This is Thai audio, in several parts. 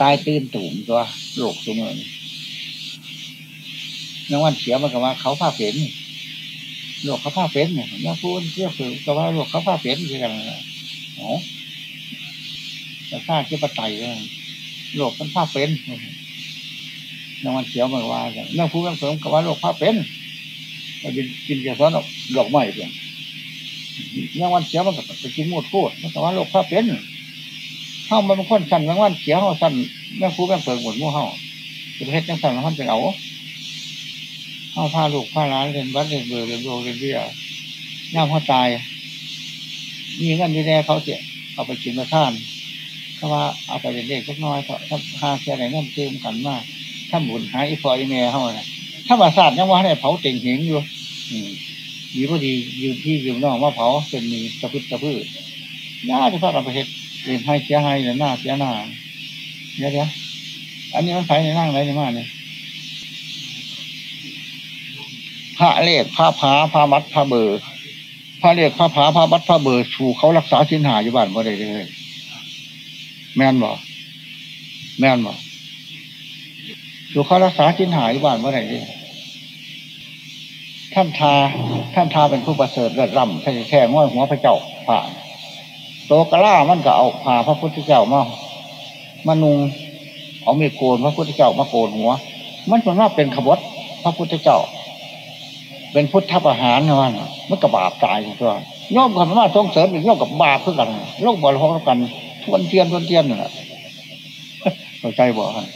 ตายตื่นตุ่มตัวโลกตัวเมืองนังวันเสียมันก็ว่าเขาผ้าเป็นโลกเขาผ้าเป็นเนี่ยนักพูดเพื่อคือก็ว่าโลกเขาผ้าเป็นคือกันโอ๋อแต่ข้าเจ้าปไตยโลกมันผ้าเป็นนังวันเสียมันว่านักพูดนักเสริมก็ว่าโลกผ้าเป็นกินกินกระสอนดอกไม้เพียงนังวันเสียมันก็ไปกินหมูดพูดมันก็ว่าโลกผ้าเป็น เข้ามันเป็นคนสั่นนังวันเสียเขาสั่นนักพูดนักเสริมหมดมู่เฮาจะเพชรนังสั่นมันเป็นเอาเข้าพาลูกพาร้านเรียนวัดเรียนเบอร์เรียนโรเรียนเบี้ยย่ามเขาตายมีเงินดีแน่เขาเสียเอาไปกินมาท่านเขาว่าเอาไปเรียนเด็กสักน้อยเถอะถ้าหาแค่ไหนเงินเติมกันมากถ้าบุญหายอีพออีเมย์เขาเนี่ยถ้ามาศาสตร์ยังว่าให้เผาเต่งเหงอยู่มดีพอดียืมพี่ยืมน้องว่าเผาเป็นมีตะพื้ตะพื้น่าจะพาเราไปเห็ด เรียนให้เสียให้เนี่ยหน้าเสียหน้าเดี๋ยวเดี๋ยวอันนี้มันไฟในนั่งไรในมาเนี่ยพระเลขพระผาพระมัดพระเบอร์พระเลขพระผาพระมัดพระเบอร์ถูกเขารักษาสิ้นหาอยู่บ้านบ่ได้เลยแม่นบ่แม่นบ่ถูกเขารักษาสิ้นหาอยู่บ้านบ่ได้เลยท่านทาท่านทาเป็นผู้ประเสริฐเลิศร่ำแท้แท้ง่อยหัวพระเจ้าผ่าน โตกล่ามันก็เอาผ่าพระพุทธเจ้ามามานุงเอามีโกนพระพุทธเจ้ามาโกนหัว มันเป็นว่าเป็นขบวพระพุทธเจ้า เป็นพุทธประหารนะมันมันกับบาปตายตัวย่อมกันว่าส่งเสริมอีกย่อมกับบาปเพื่อกันโลกบอลห้องกัน ทวนเทียนทวนเทียนนี่แหละเข้าใจบ่ฮะ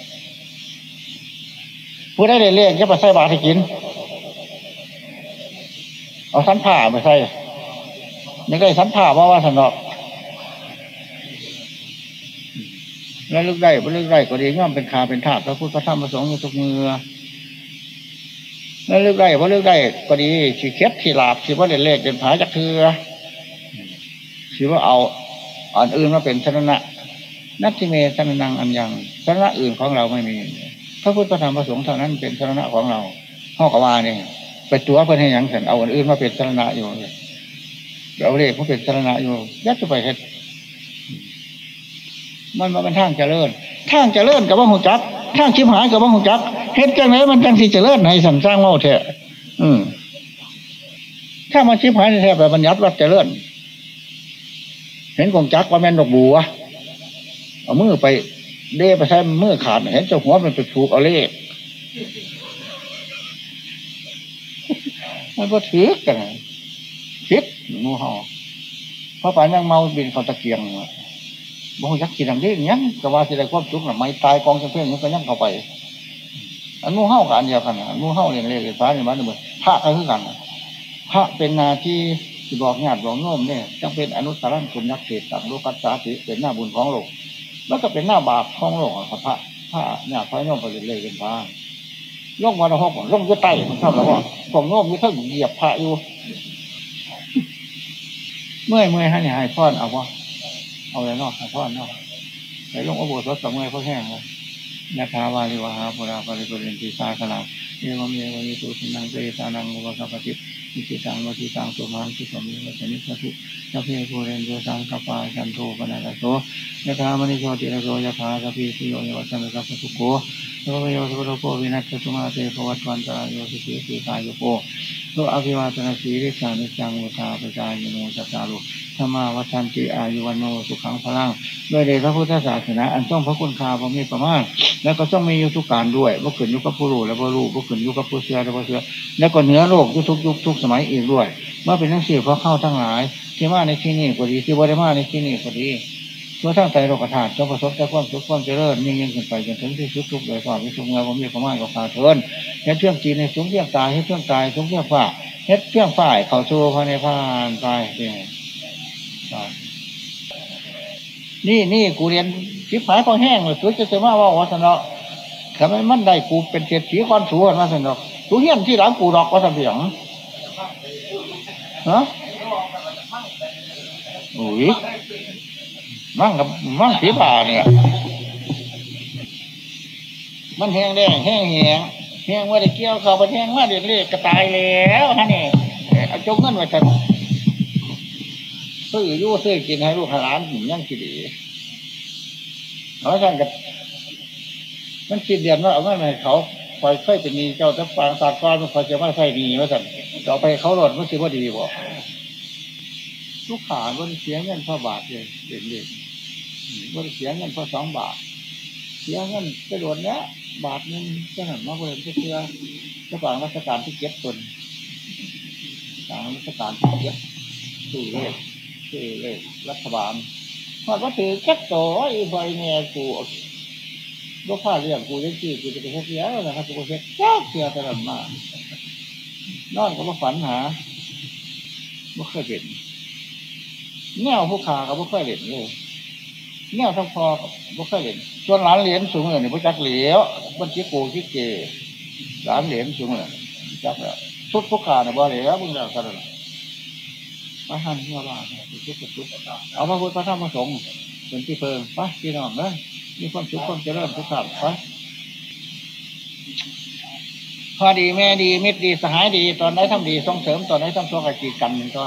ผู้ได้เรียกจะไปใส่บาตรให้กิน เอาสันผ่าไปใส่ยังได้สันผ่าว่าว่าสนอก แล้วลึกได้ไม่ลึกได้ก็ดีย่อมเป็นขาเป็นถาดพระพุทธพระธรรมพระสงฆ์อยู่ทุกมือแล้วลึกได้เพราะลึกได้ก็ดีสีเคล็ดสีลาบสีว่าเด่นเลขเด่นผาจักเทือสีว่าเอาอันอื่นมาเป็นชนะนัตติเมชนะนังอันยังชนะอื่นของเราไม่มีพระพุทธพระธรรมพระสงฆ์เท่านั้นเป็นชนะของเราห้อกว่าเนี่ยไปตัวเพื่อนให้ยังเสร็จเอาอันอื่นมาเป็นชนะอยู่เอาเลขาเป็นชนะอยู่ยัดจะไปเห็ด มันมาเป็นทางเจริญทางเจริญกับว่าหูจักทางชิมหายกับว่าหูจักเฮ็ดจังไหนมันจังสิเจริญให้สัมสร้างเมาเถอะอืมถ้ามันชิมหายแท้แบบบัญญัติว่าเจริญเห็นกงจักว่าแม่นดอกบัวเอามือไปเด้ไปใช้มือขาดเห็นเจ้าหัวมันไปผูกเอาเลขมันก็ถือกันคิดงูเห่าเพราะป่านยังเมาบินเขาตะเกียง บ่ยักกินอันนี้ยังก็ว่าสิได้ความสุขหรือไม่ตายกองเพื่อนมันก็ยังเข้าไปอันนู้เห่ากันเดียวกันอันนู้เห่าเรียนเรียนฟ้าเนี่ยมันเหมือนพระก็คือกันพระเป็นนาที่ที่บอกญาติบอกโน้มเนี่ยจังเป็นอนุสารันคุณยักษ์เศษตังโลกัสสาติเป็นหน้าบุญของโลกแล้วก็เป็นหน้าบาปของโลกพระพระพระเนี่ยพระโน้มไปเรียนเรียนฟ้าล่องวันละห้องล่องยุไตมันทำแล้วว่าผมโน้มยุทธเหยียบพระอยู่ เมื่อยเมื่อยฮะเนี่ยพ่อนเอาวะ เอาอะไรนอกพ่อนอกไปลงอโบสถสมัยเขาแห้งเลยยัทาวาริวาหาปุราปริปุเรนติสาคลาเอวเมวยิตุสินังเตสานังวสัพพิมิจิตังวทิตังสุมานติสมิวัชนิสตุยะเพปุเรนโยสังกปาจันโทปนาลโสยะธามณิโชติระโสยะธาสพีสิโยวัชนะสัพพุโกโยโยสุโรโกวินัสสุมาเตภวัตวันตาโยสุขีสีกายโยโก โลอภิวาตนาสีริสานิจังวุธาปจายโนจัตตารุธรรมาวัชันติอายุวันโนสุขังพลังด้วยเดชพระพุทธศาสนา อันต้องพระคุณคาพระมีประมาณแล้วก็ต้องมียู่ทุกการด้วยว่าขึ้นยุคกับผู้รู้และผู้รู้ว่าขึ้นยุคกับผู้เชื่อและผู้เชื่อแล้วก็เหนือโลกยุคทุกยุคทุกสมัยอีกด้วยเมื่อเป็นทั้งสี่เพราะเข้าทั้งหลายที่มาในที่นี้ก็ดีที่บริมาในที่นี้ก็ดี ทั่วทั้งใจโลกธาตุจงประสบแต่ความสุขความเจริญยิ่งยิ่งขึ้นไปจนถึงที่สุดทุกโดยความมีสุขเงาความมีประมาณกับขาเทินเฮ็ดเชื่องจีในสูงเที่ยงตายเฮ็ดเชื่องตายสูงเที่ยงฝ่าเฮ็ดเชื่องฝ่ายเขาชูภายในพานไปนี่นี่กูเรียนชิบหายพอแห้งเลยสุดจะเสมาว่าวัฒนะทำไมมันได้กูเป็นเศรษฐีก้อนสูงมาสนอกกูเฮี้ยนที่หลังกูดอกว่าสเบียงฮะโอ้ย มั่งกับมั่งผีป่าเนี่ย มันแห้งแดงแห้งแหงแห้งว่าได้เกี่ยวเขาไปแห้งว่าเด็ดเล็กกระตายแล้วฮะนี่เอาจงเงินไว้ทันซื้อยู่ซื้อกินให้ลูกหลานยังคิดดีเพราะฉะนั้นกับมันคิดเดียนว่าเอาเงินให้เขาคอยคยเป็นหนี้เจ้าจะฟังศาสตร์ก้อนมันคอยจะมาใส่หนี้ว่าสั่นต่อไปเขาหลดมันสิว่าดีบ่ลูกขามันเสียเงินพ่อบาทเลยเด็กเมันเสียเงินพ่อสองบาท เสียเงินกระโดดเนี้ยบาทนึงจะหันมาเพิ่มเพื่อจะฟังราชการที่เก็บตนฟังราชการที่เก็บสื่อเลขสื่อเลขรัฐบาลพอดว่าถือแค่โตอีไฟเนี่ยกูลูกค้าเรียกกูยังจีกูจะไปเฮ็ดเสียนะครับกูเฮ็ดเจ้าเสียตลอดมานอนก็มาฝันหาไม่เคยเป็นแนวผู้ขาก็ไม่เคยเห็นเลย แนวทั้งพอก็ไม่เคยเห็นส่วนหลานเหรียญสูงเลยนี่พระจักเหลียวมันชี้กูชี้เกหลานเหรียญสูงเลยจักแล้วชุดผู้ขาเนี่ยบ่เหลียวมึงแล้วกันมาหันเมื่อวานชุดชุดเอาพระพุทธพระธรรมพระสงฆ์เป็นที่เพิงไปพี่น้องเลยมีความสุขความเจริญทุกขับไปพอดีแม่ดีมิตรดีสหายดี ตอนไหนทำดีส่งเสริมตอนไหนทำชั่วกกีกันก็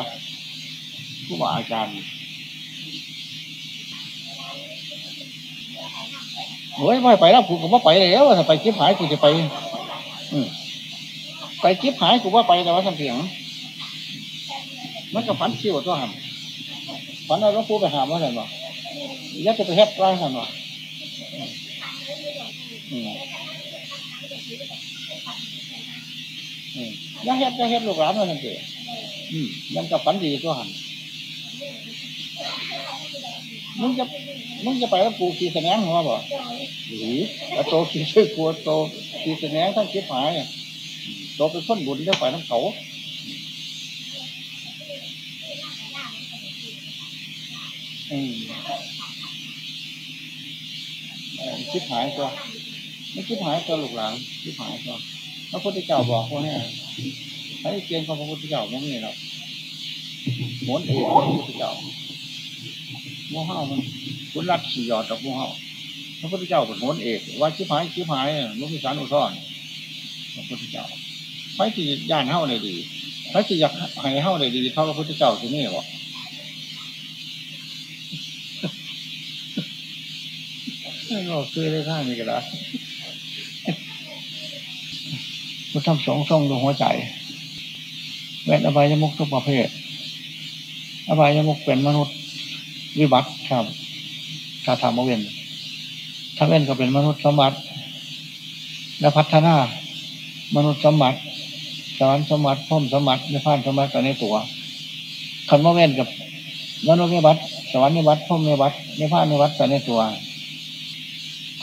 ผู้บาอาจารย์ โอ้ยไม่ไปแล้วกูก็ไม่ไปแล้วถ้าไปจิบหายกูจะไป อืไปจิบหายกูว่าไปแต่ว่าทำเสียง มันก็ฝันคิวตัวหันฝันเอาหลูกปูไปหาว่าไงบ่ยัดจะไปเฮ็ดไรกันบ่อืมอืมอยังเฮ็ดอยังเฮ็ดลูกหลานว่านั่นเองอืมมันก็ฝันดีตัวหัน มึงจะมึงจะไปแล้วกูขี่แสนงหัวบ่หรือแล้วโตขี่ช่วยกลัวโตขี่แสนงทั้งคิดหายโตเป็นคนบุญได้ไปทั้งเขาอืมคิดหายตัวไม่คิดหายตัวลูกหลานคิดหายตัวพระพุทธเจ้าบอกว่าเนี่ยใช้เกียงของพระพุทธเจ้าไม่มีหรอกหมุนเอกพระพุทธเจ้า โมห้ามันคุณรัดขี่ยอดจากโมห้าพระพุทธเจ้าเป็นโหนเอกว่าชิบหายชิบหายมุขสารอุทธรพระพุทธเจ้าใครที่ย่านเฮ้าเลยดีใครที่อยากให้เฮ้าเลยดีเท่าพระพุทธเจ้าที่นี่บอกเราซื้อได้ท่านี้ก็ได้พุทธสองฆ์ทรงดวงหัวใจแวนอบายมุกทุกประเภทอบายมุกเป็นมนุษย์ วิบัติครับ ถ้าทำมาเว้นถ้าเว้นก็เป็นมนุษย์สมบัติ และพัฒนามนุษย์สมบัติสวรรค์สมบัติพ่มสมบัตินิพพานสมบัติกันในตัวคำว่าเว้นกับมนุษย์วิบัติสวรรค์วิบัติพ่มวิบัตินิพพานวิบัติกันในตัว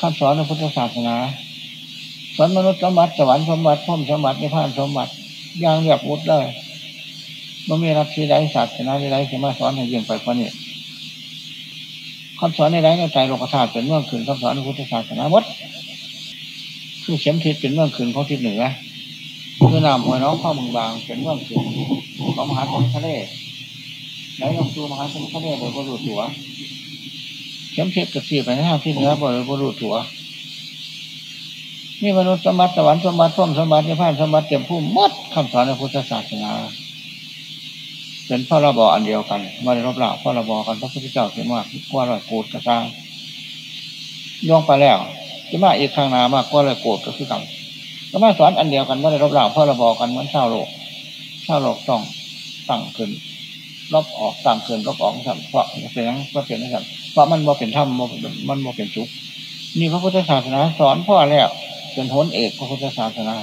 คำสอนในพุทธศาสนาสอนมนุษย์สมบัติสวรรค์สมบัติพ่มสมบัตินิพพานสมบัติอย่างเรียบวุฒิเลยมันมีรักที่ใดศาสนาที่ใดสามาสอนให้ยิ่งไปกว่านี้ คำสอนในไรในใจโลกธาตุเป็นเมื่อขืนคำสอนในพุทธศาสนาวัดคือเข็มทิศเป็นเมื่อขืนของทิศเหนือคือน้ำหัวน้องข้าวมึงบางเป็นเมื่อขืนของมหาสมุทรทะเลไหนลองดูมหาสมุทรทะเลโดยบรูตัวเข็มทิศกระสีไปในทางที่เหนือโดยบรูตัวนี่มนุษย์สมบัติสวรรค์สมบัติพ่มสมบัตินิพพานสมบัติเต็มผู้มดคำสอนในพุทธศาสนา เป็นพ่อระบออันเดียวกันมาในรบหล่าพ่อระบอกันพระพุทธเจ้าเสียมากกว่าร้อยโกดกระซังย่องไปแล้วจะมาอีกข้างหน้ามากกว่าร้อยโกดก็คือกันก็มาสอนอันเดียวกันว่าในรบหล่าพ่อระบอกันเหมือนชาวโลกชาวโลกต้องตั้งขึ้นรบออกตั้งขึ้นรบออกสั่เพราะเป็นนั้นเพราะเป็นนั้นเพราะมันบ่เป็นธรรมมันบ่เป็นสุขนี่พระพุทธศาสนาสอนพ่อแล้วเป็นหนเอกพระพุทธศาสนา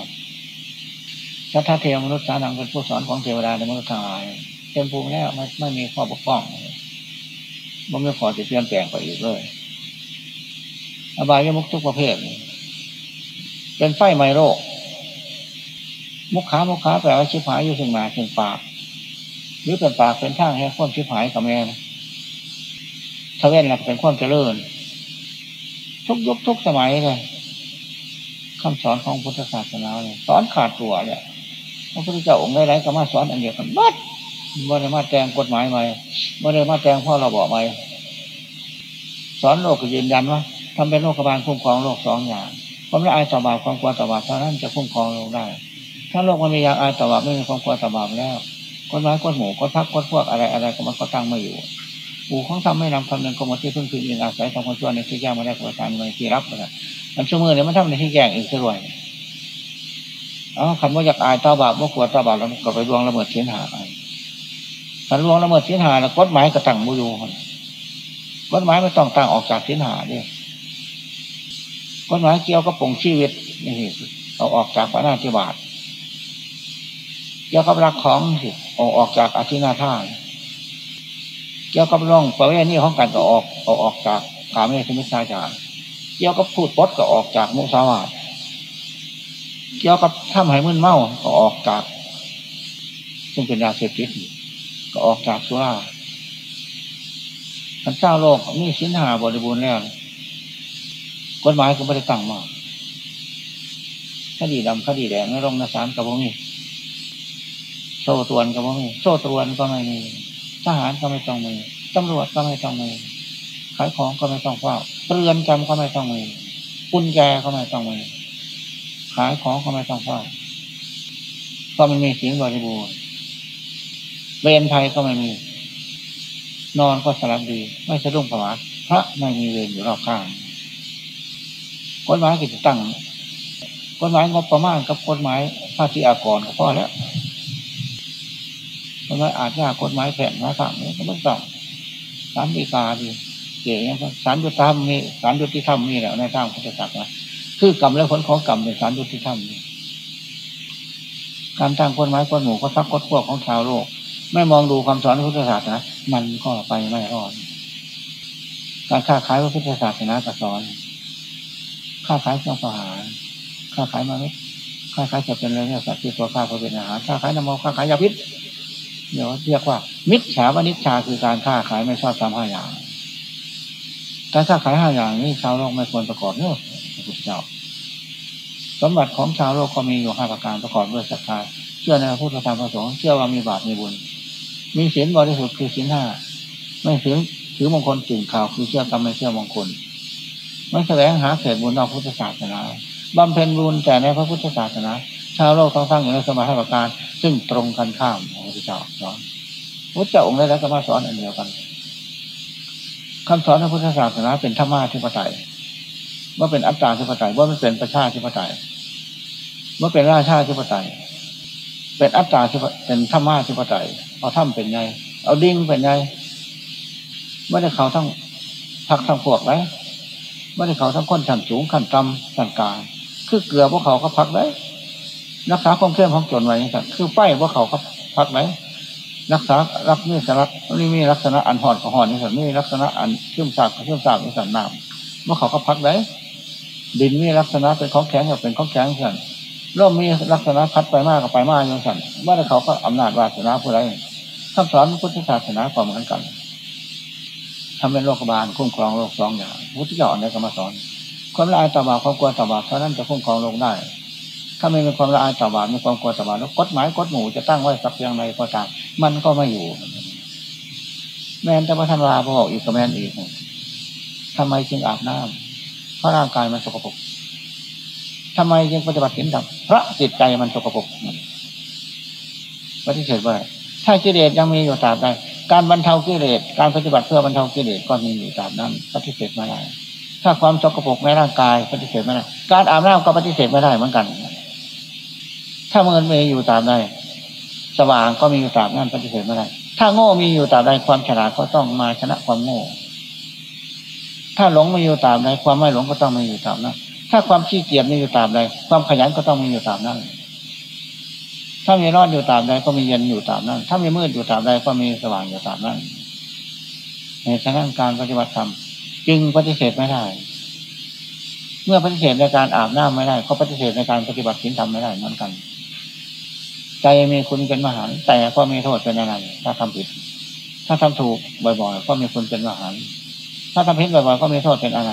สัทธาเทวมนุษย์สานังเป็นผู้สอนของเทวดาในมนุษย์ทั้งหลาย เต็มภูมิแล้วไม่ไม่มีข้อบกพร่องมันไม่พอจะเปลี่ยนแปลงไปอีกเลย อบายมุกทุกประเภท เป็นไฟไมโรค มุกขามุกขาแปลว่าชิบหายอยู่ถึงหนาถึงปาก หรือเป็นปากเป็นทางให้ความชิบหายกับแม่ทเวนหลักเป็นความเจริญ ทุกยุคทุกสมัยเลยคำสอนของพุทธศาสนาเนี่ยสอนขาดตัวเนี่ยพระพุทธเจ้าองค์ใดๆก็มาสอนอันเดียวกันบัด บ่ได้มาแจงกฎหมายใหม่บ่ได้มาแจงพ่อเราบอกใหม่สอนโลกก็ยืนยันว่าทำเป็นโลกบาลคุ้มครองโลกสองอย่างความละอายต่อบาปความกลัวต่อบาปเท่านั้นจะคุ้มครองโลกได้ ถ้าโลกมันมีอยางอายต่อบาปไม่มีความกลัวต่อบาปแล้วกฎหมายกฎหมู่กฎพักกฎพวกอะไรอะไรก็มันก็ตั้งม่อยู่ปู่ของทำไม่นำคำนึงก็มดที่พึ่งพิงอิงอาศัยทำคนชั่วในที่ยากมาได้ประทานเงินที่รับนะอันชั่วโมงเนี่ยมันทำในที่แก่งอีกสักหน่อยอ๋อคำว่าอยากอายตาบาปว่ากลัวตาบาปแล้วก็ไปลวงละเมิดเสียหา คันลวงละเมิดเสียหาแล้วกฎหมายก็ตั้งบุยูกฎหมายไม่ต้องตั้งออกจากเสียหาเนี่ยกฎหมายเกี่ยวกับปงชีวิตนี่เอาออกจากพระนาธิบาตเกี่ยวกับรักของสิเอาออกจากอาทินาท่าเกี่ยวกับร่องประเวณีของการก็ออกเอาออกจากกาเมสมิชาจารเกี่ยวกับพูดปดก็ออกจากมุสาวาทเกี่ยวกับทำให้มึนเมาก็ออกจาก ซึ่งเป็นยาเสพติด ก็ออกจากสุราท่านเจ้าโลกมีสินหาบริบูรณ์แล้วกฎหมายก็ไม่ได้ตั้งมาคดีดำคดีแดงไม่ลงในศาลกับพวกนี้โซ่ตรวนกับพวกนี้โซ่ตรวนก็ไม่มีทหารก็ไม่ต้องมีตำรวจก็ไม่ต้องมีขายของก็ไม่ต้องเฝ้าเรือนจำก็ไม่ต้องมีกุญแจก็ไม่ต้องมีขายของก็ไม่ต้องเฝ้าก็มันมีเสิ่งบริบูรณ์ เวรภัยก็ไม่มี นอนก็สลับดี ไม่สะดุ้งผวาพระไม่มีเวรอยู่รอบข้างกฎหมายก็จะตั้งกฎหมายงบประมาณกับกฎหมายภาษีอากรก็พอแล้วกฎหมายอาจยากฎหมายแผ่นนะครันี่ก็ต้องตั้งสารดีกาดีเก๋เนี่ยสารยุติธรรมมีสารยุติธรรมมีแหล้วในทางพุทธศาสนาคือกรรมและผลของกรรมเป็นสารยุติธรรมการตั้งกฎหมายกฎหมู่ก็ทักกฎพวกของชาวโลก ไม่มองดูคำสอนพุทธศาสนามันก็ไปไม่รอดการค้าขายพุทธศาสนาสอน ค้าขายเครื่องประหารค้าขายมาไม่ค้าขายจะเป็นอะไรเนี่ยสัตว์ที่ตัวข้าเพื่อเป็นอาหารค้าขายน้ำมันค้าขายยาพิษเดี๋ยวเรียกว่า มิจฉาวนิจฉาคือการค้าขายไม่ชอบทำห้าอย่างการค้าขายห้าอย่างนี้ชาวโลกไม่ควรประกอบเนอะพระพุทธเจ้าสมบัติของชาวโลกก็มีอยู่ห้าประการประกอบด้วยศรัทธาเชื่อในพระพุทธธรรมประสงค์เชื่อว่ามีบาปมีบุญ มีศีลบริสุทธิ์คือศีลห้าไม่ถือถือมงคลจึงข่าวคือเชื่อกรรมไม่เชื่อมงคลไม่แสวงหาเศษบุญนอกพุทธศาสนาบำเพ็ญบุญแต่ในพระพุทธศาสนา ชาวโลกต้องสร้างอยู่ในสมัยประการ ซึ่งตรงกันข้ามพระพุทธเจ้าสอนพระเจ้าองค์ใดแล้วก็มาสอนอันเดียวกันคำสอนในพุทธศาสนาเป็นธรรมะที่ปไตยว่าเป็นอัตตาที่ปไตยว่ามันเป็นประชาที่ปไตยว่าเป็นราชาที่ปไตย เป็นอัตตาที่เป็นธรรมะที่ปไตย เอาถ้ำเป็นไง เอาดิ้งเป็นไงไม่ได้เขาทั้งพักทั้งพวกไรไม่ได้เขาทั้งคนชั้นสูงขั้นต่ำขั้นกลางคือเกลือพวกเขาก็พักได้รักษาความเข้มของจนไว้ครับคือไฟพวกเขาก็พักไหมรักษารักนี่สรักนี่มีลักษณะอันหอดกับหอดนี่สันนี่ลักษณะอันเชื่อมสากับเชื่อมสากนี่สันน้ำเมื่อเขาก็พักได้ดินมีลักษณะเป็นของแข็งกับเป็นของแข็งสันร่มมีลักษณะพัดไปมากกับไปมากอย่างสันว่าแต่เขาก็อำนาจวาสนาผู้ใด คำสอนพุทธศาสนาก็เหมือนกันทำเป็นโรคบาลคุ้มครองโรคสองอย่างพุทธเจ้าอันนี้ก็มาสอนความละอายต่อบาปความกลัวต่อบาปเท่านั้นจะคุ้มครองโลกได้ ถ้าไม่มีความละอายต่อบาปมีความกลัวต่อบาปแล้วกฎหมายกฎหมู่จะตั้งไว้สักอย่างไรก็ตามมันก็ไม่อยู่ แม้แต่พระท่านลาบอกอีกก็แม่นอีกทำไมจึงอาบน้ำเพราะร่างกายมันสกปรกทำไมจึงปฏิบัติสินธรรมพระจิตใจมันสกปรกปฏิเสธว่า ถ้ากิเลสยังมีอยู่ตราบใดการบรรเทากิเลสการปฏิบัติเพื่อบรรเทากิเลสก็มีอยู่ตามนั้นปฏิเสธไม่ได้ถ้าความสกปรกในร่างกายปฏิเสธไม่ได้การอาบน้ำก็ปฏิเสธไม่ได้เหมือนกัน ถ้าเงินมีอยู่ตามใดสว่างก็มีอยู่ตามนั้นปฏิเสธไม่ได้ถ้าโง่มีอยู่ตามใดความฉลาดก็ต้องมาชนะความโง่ ถ้าหลงมีอยู่ตามใดความไม่หลงก็ต้องมีอยู่ตามนั้นถ้าความขี้เกียจมีอยู่ตามใดความขยันก็ต้องมีอยู่ตามนั้น ถ้ามีร้อนอยู่ตามใดก็มีเย็นอยู่ตามนั้น ถ้ามีมืดอยู่ตามใดก็มีสว่างอยู่ตามนั้น ในฉะนั้นการปฏิบัติธรรมจึงปฏิเสธไม่ได้ เมื่อปฏิเสธในการอาบน้ำไม่ได้ ก็ปฏิเสธในการปฏิบัติศีลธรรมไม่ได้เหมือนกัน ใจมีคุณเป็นมหาแต่ก็มีโทษเป็นอะไรถ้าทำผิด ถ้าทำถูกบ่อยๆก็มีคุณเป็นมหาถ้าทำผิดบ่อยๆก็มีโทษเป็นอะไร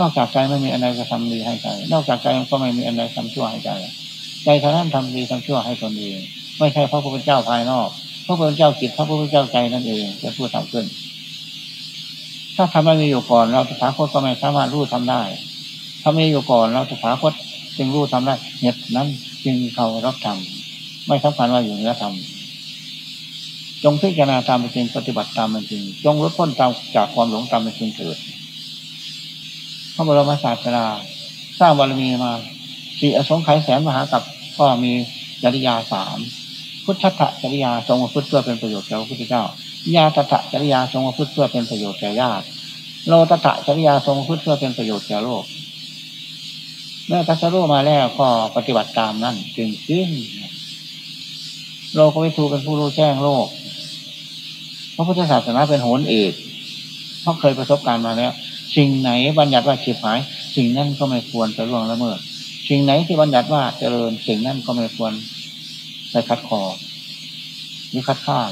นอกจากใจไม่มีอะไรจะทำดีให้ใจ นอกจากใจก็ไม่มีอะไรทำชั่วให้ใจ ใจเท่านั้นทำดีทำชั่วให้ตนเอง ไม่ใช่พระพุทธเจ้าภายนอก พระพุทธเจ้าจิตพระพุทธเจ้าใจนั่นเองจะพูดทำขึ้น ถ้าทำไม่มีอยู่ก่อน เราจะถาคตก็ไม่สามารถรู้ทำได้ถ้ามีอยู่ก่อนเราจะถาคตจึงรู้ทำได้เหตุนั้นจึงเขารับทำไม่สำคัญว่าอยู่เหนือทำจงพิจารณาตามเป็นจริงปฏิบัติตามเป็นจริง จงลดพ้นตามจากความหลงตามเป็นจริงเถิดพระบรมศาสดาสร้างบารมีมา สี่อสงไขยแสนมหากับก็มีจริยาสามพุทธะจริยาทรงพุทธเพื่อเป็นประโยชน์แก่พระพุทธเจ้าญาตถะจริยาทรงพุทธเพื่อเป็นประโยชน์แก่ญาติโลตถะจริยาทรงพุทธเพื่อเป็นประโยชน์แก่โลกเมื่อตัสรู้มาแล้วก็ปฏิบัติตามนั่นจึงขึ้น โลกวิทูเป็นผู้รู้แจ้งโลกพระพุทธศาสนาเป็นโหนเอกเพราะเคยประสบการณ์มาแล้ว สิ่งไหนบัญญัติว่าฉิบหาย สิ่งนั้นก็ไม่ควรจะล่วงละเมิด สิ่งไหนที่บัญญัติว่าเจริญสิ่งนั้นก็ไม่ควรไปคัดคอหรือคัดค้าน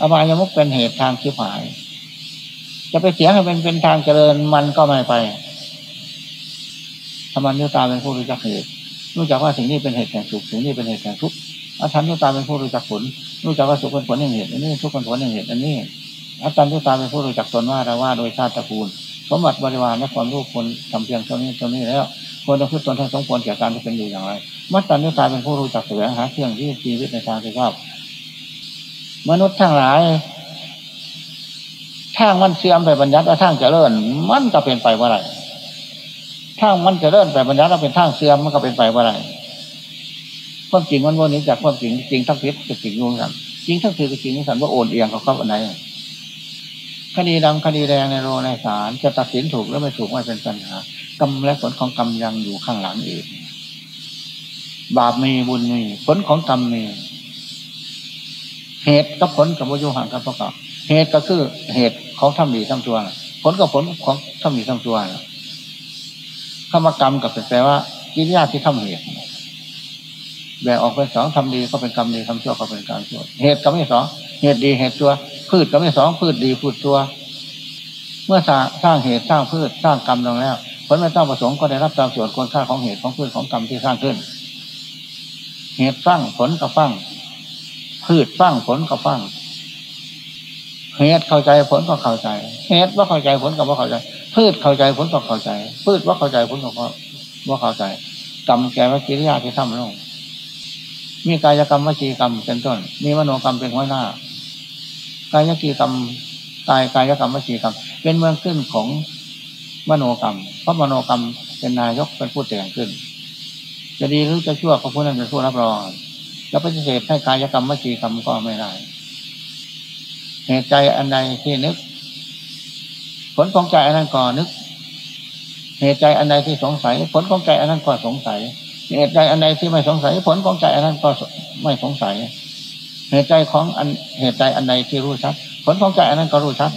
อบายมุกเป็นเหตุทางชิบหาย จะไปเสียให้เป็นเป็นทางเจริญมันก็ไม่ไปธรรมนิยตาเป็นผู้รู้จักเหตุรู้จักว่าสิ่งนี้เป็นเหตุแห่งสุขสิ่งนี้เป็นเหตุแห่งทุกข์อาจารย์นิตาเป็นผู้รู้จักผล รู้จักว่าสุขเป็นผลแห่งเหตุอันนี้ทุกข์เป็นผลแห่งเหตุอันนี้อาจารย์นิตาเป็นผู้รู้จักตนว่าเราว่าโดยชาติตระกูล สมบัติบริวารและความรู้คนทำเพียงเท่านี้เท่านี้แล้วควรต้องพึ่ตนทั้งสมควรแก่การที่เป็นอยู่อย่างไร มัตตัญญาตาเป็นผู้รู้จักแสวงหาเครื่องที่ชีวิตในทางที่ชอบมนุษย์ทั้งหลายทางมันเสื่อมไปบัญญัติและทางเจริญ มันก็เป็นไปว่าไรทางมันเจริญไปบัญญัติแล้วเป็นทางเสื่อมมันก็เป็นไปว่าไรความจริงมันวันนี้จากความจริงจริงทั้งพิษกับจริงยุ่งสันจริงทั้งคือกับจริงนี่สันว่าโอนเอียงเขาเข้าอันไหน คดีดำคดีแดงในโรในศาลจะตัดสินถูกหรือไม่ถูกไม่เป็นปัญหากรรมและผลของกรรมยังอยู่ข้างหลังเองบาปมีบุญมีผลของกรรมมีเหตุกับผลกับวิญญาณกับประกอบเหตุก็คือเหตุของทำดีทำตัวผลกับผลของทำดีทำตัวคำกรรมกับแปลว่ากิริยาที่ทำเหตุแบ่งออกเป็นสองทำดีก็เป็นกรรมดีทำชั่วก็เป็นการชั่วเหตุก็ไม่สองเหตุดีเหตุชั่ว พืชก็ไม่สองพืชดีพืชชั่วเมื่อสร้างางเหตุสร้างพืชสร้างกรรมลงแล้วผลไม่ต้องประสงค์ก็ได้รับตามส่วนควรค่าของเหตุของพืชของกรรมที่สร้างขึ้น เหตุฟังผลก็ฟังพืชฟังผลก็ฟังเหตุเข้าใจผลก็เข้าใจ เหตุว่าเข้าใจผลก็ว่าเข้าใจ พืชเข้าใจผลก็เข้าใจ พืชว่าเข้าใจผลก็ว่าเข้าใจกรรมแก่วิกิริยาที่ทำลงมีกายกรรมวจีกรรมเป็นต้น มีมโนกรรมเป็นหัวหน้า กายกีกรรมกายกายกรรมวจีกรรม เป็นเมืองขึ้นของมโนกรรม เพราะมโนกรรมเป็นนายกเป็นผู้แต่งขึ้น จะดีหรือจะชั่วก็ผู้นั้นเป็นผู้รับรองจะปฏิเสธให้กายกรรมวจีกรรมก็ไม่ได้เหตุใจอันใดที่นึก ผลของใจอันนั้นก็นึก เหตุใจอันใดที่สงสัย ผลของใจอันนั้นก็สงสัย เหตุใจอันใดที่ไม่สงสัย ผลของใจอันนั้นก็ไม่สงสัย เหตุใจของอันเหตุใจอันใดที่รู้ชัด ผลของใจอันนั้นก็รู้ชัด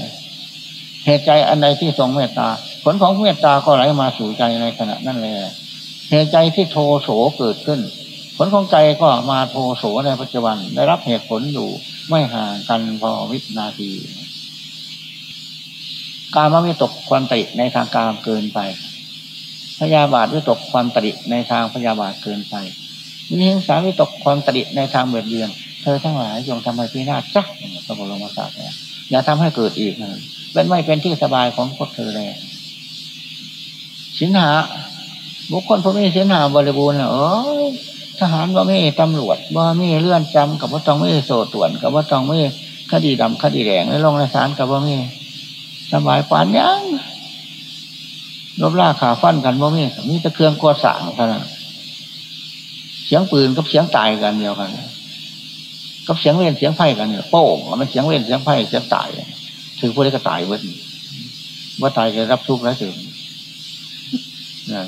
เหตุใจอันใดที่ทรงเมตตา ผลของเมตตาก็ไหลมาสู่ใจในขณะนั้นเลยเหตุใจที่โทโสเกิดขึ้น ผลของใจก็มาโทโสในปัจจุบัน ได้รับเหตุผลอยู่ไม่ห่างกันพอวินาที การมาไม่ตกความติในทางการเกินไป พยาบาทไม่ตกความติในทางพยาบาทเกินไปมีหิงสาไม่ตกความติในทางเบียดเบียน เธอทั้งหลายจงทำให้พินาศจักพระบรมศาสดาอย่าทำให้เกิดอีกนะเป็นไม่เป็นที่สบายของพวกเธอเลยสินหาบุคคลพวกนี้สินหาบริบูรณ์เออทหารว่าไม่ตำรวจว่าไม่เลื่อนจำกับว่าต้องไม่โสตวนกับว่าต้องไม่คดีดำคดีแดงในลงในศาลกับว่าไม่สบายปานยังรบล่าขาฟันกันว่าไม่มีตะเครื่องกัวสางเท่านั้นเสียงปืนกับเสียงตายกันเดียวกัน กับเสียงเว้นเสียงไพ่กันเนี่ยโป้งมันเสียงเว้นเสียงไพ่เสียงตายถือพวกนี้ก็ตายเว้นว่าตายจะรับทุกข์แล้วถึงนะ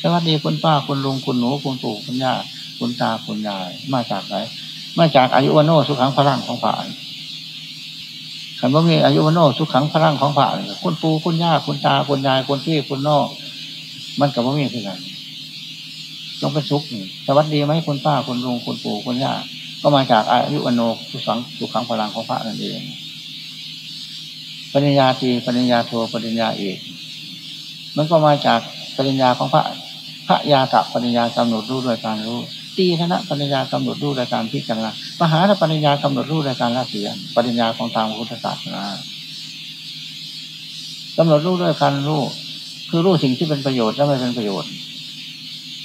สวัสดีคุณป้าคุณลุงคุณหนูคุณปู่คุณย่าคุณตาคุณยาย มาจากไหนมาจากอายุวโนสุขังพลังของผ่านขันว่ามีอายุวโนสุขังพลังของผ่านคุณปู่คุณย่าคุณตาคุณยายคุณพี่คุณน้องมันกับว่ามีคือกัน ต้องเป็นสุขสวัสดีไหมคุณป้าคุณลุงคุณปู่คุณย่าก็มาจากอายุวันโนสุขังสุขังพลังของพระนั่นเองปริญญาตีปริญญาโทปริญญาเอกมันก็มาจากปริญญาของพระพระยาตะปัญญากำหนดรู้ด้วยการรู้ ตีธนะปัญญากำหนดรู้ด้วยการพิจารณามหาปัญญากำหนดรู้ด้วยการละเสียปัญญาของทางพุทธศาสนากำหนดรู้ด้วยการรู้คือรู้สิ่งที่เป็นประโยชน์และไม่เป็นประโยชน์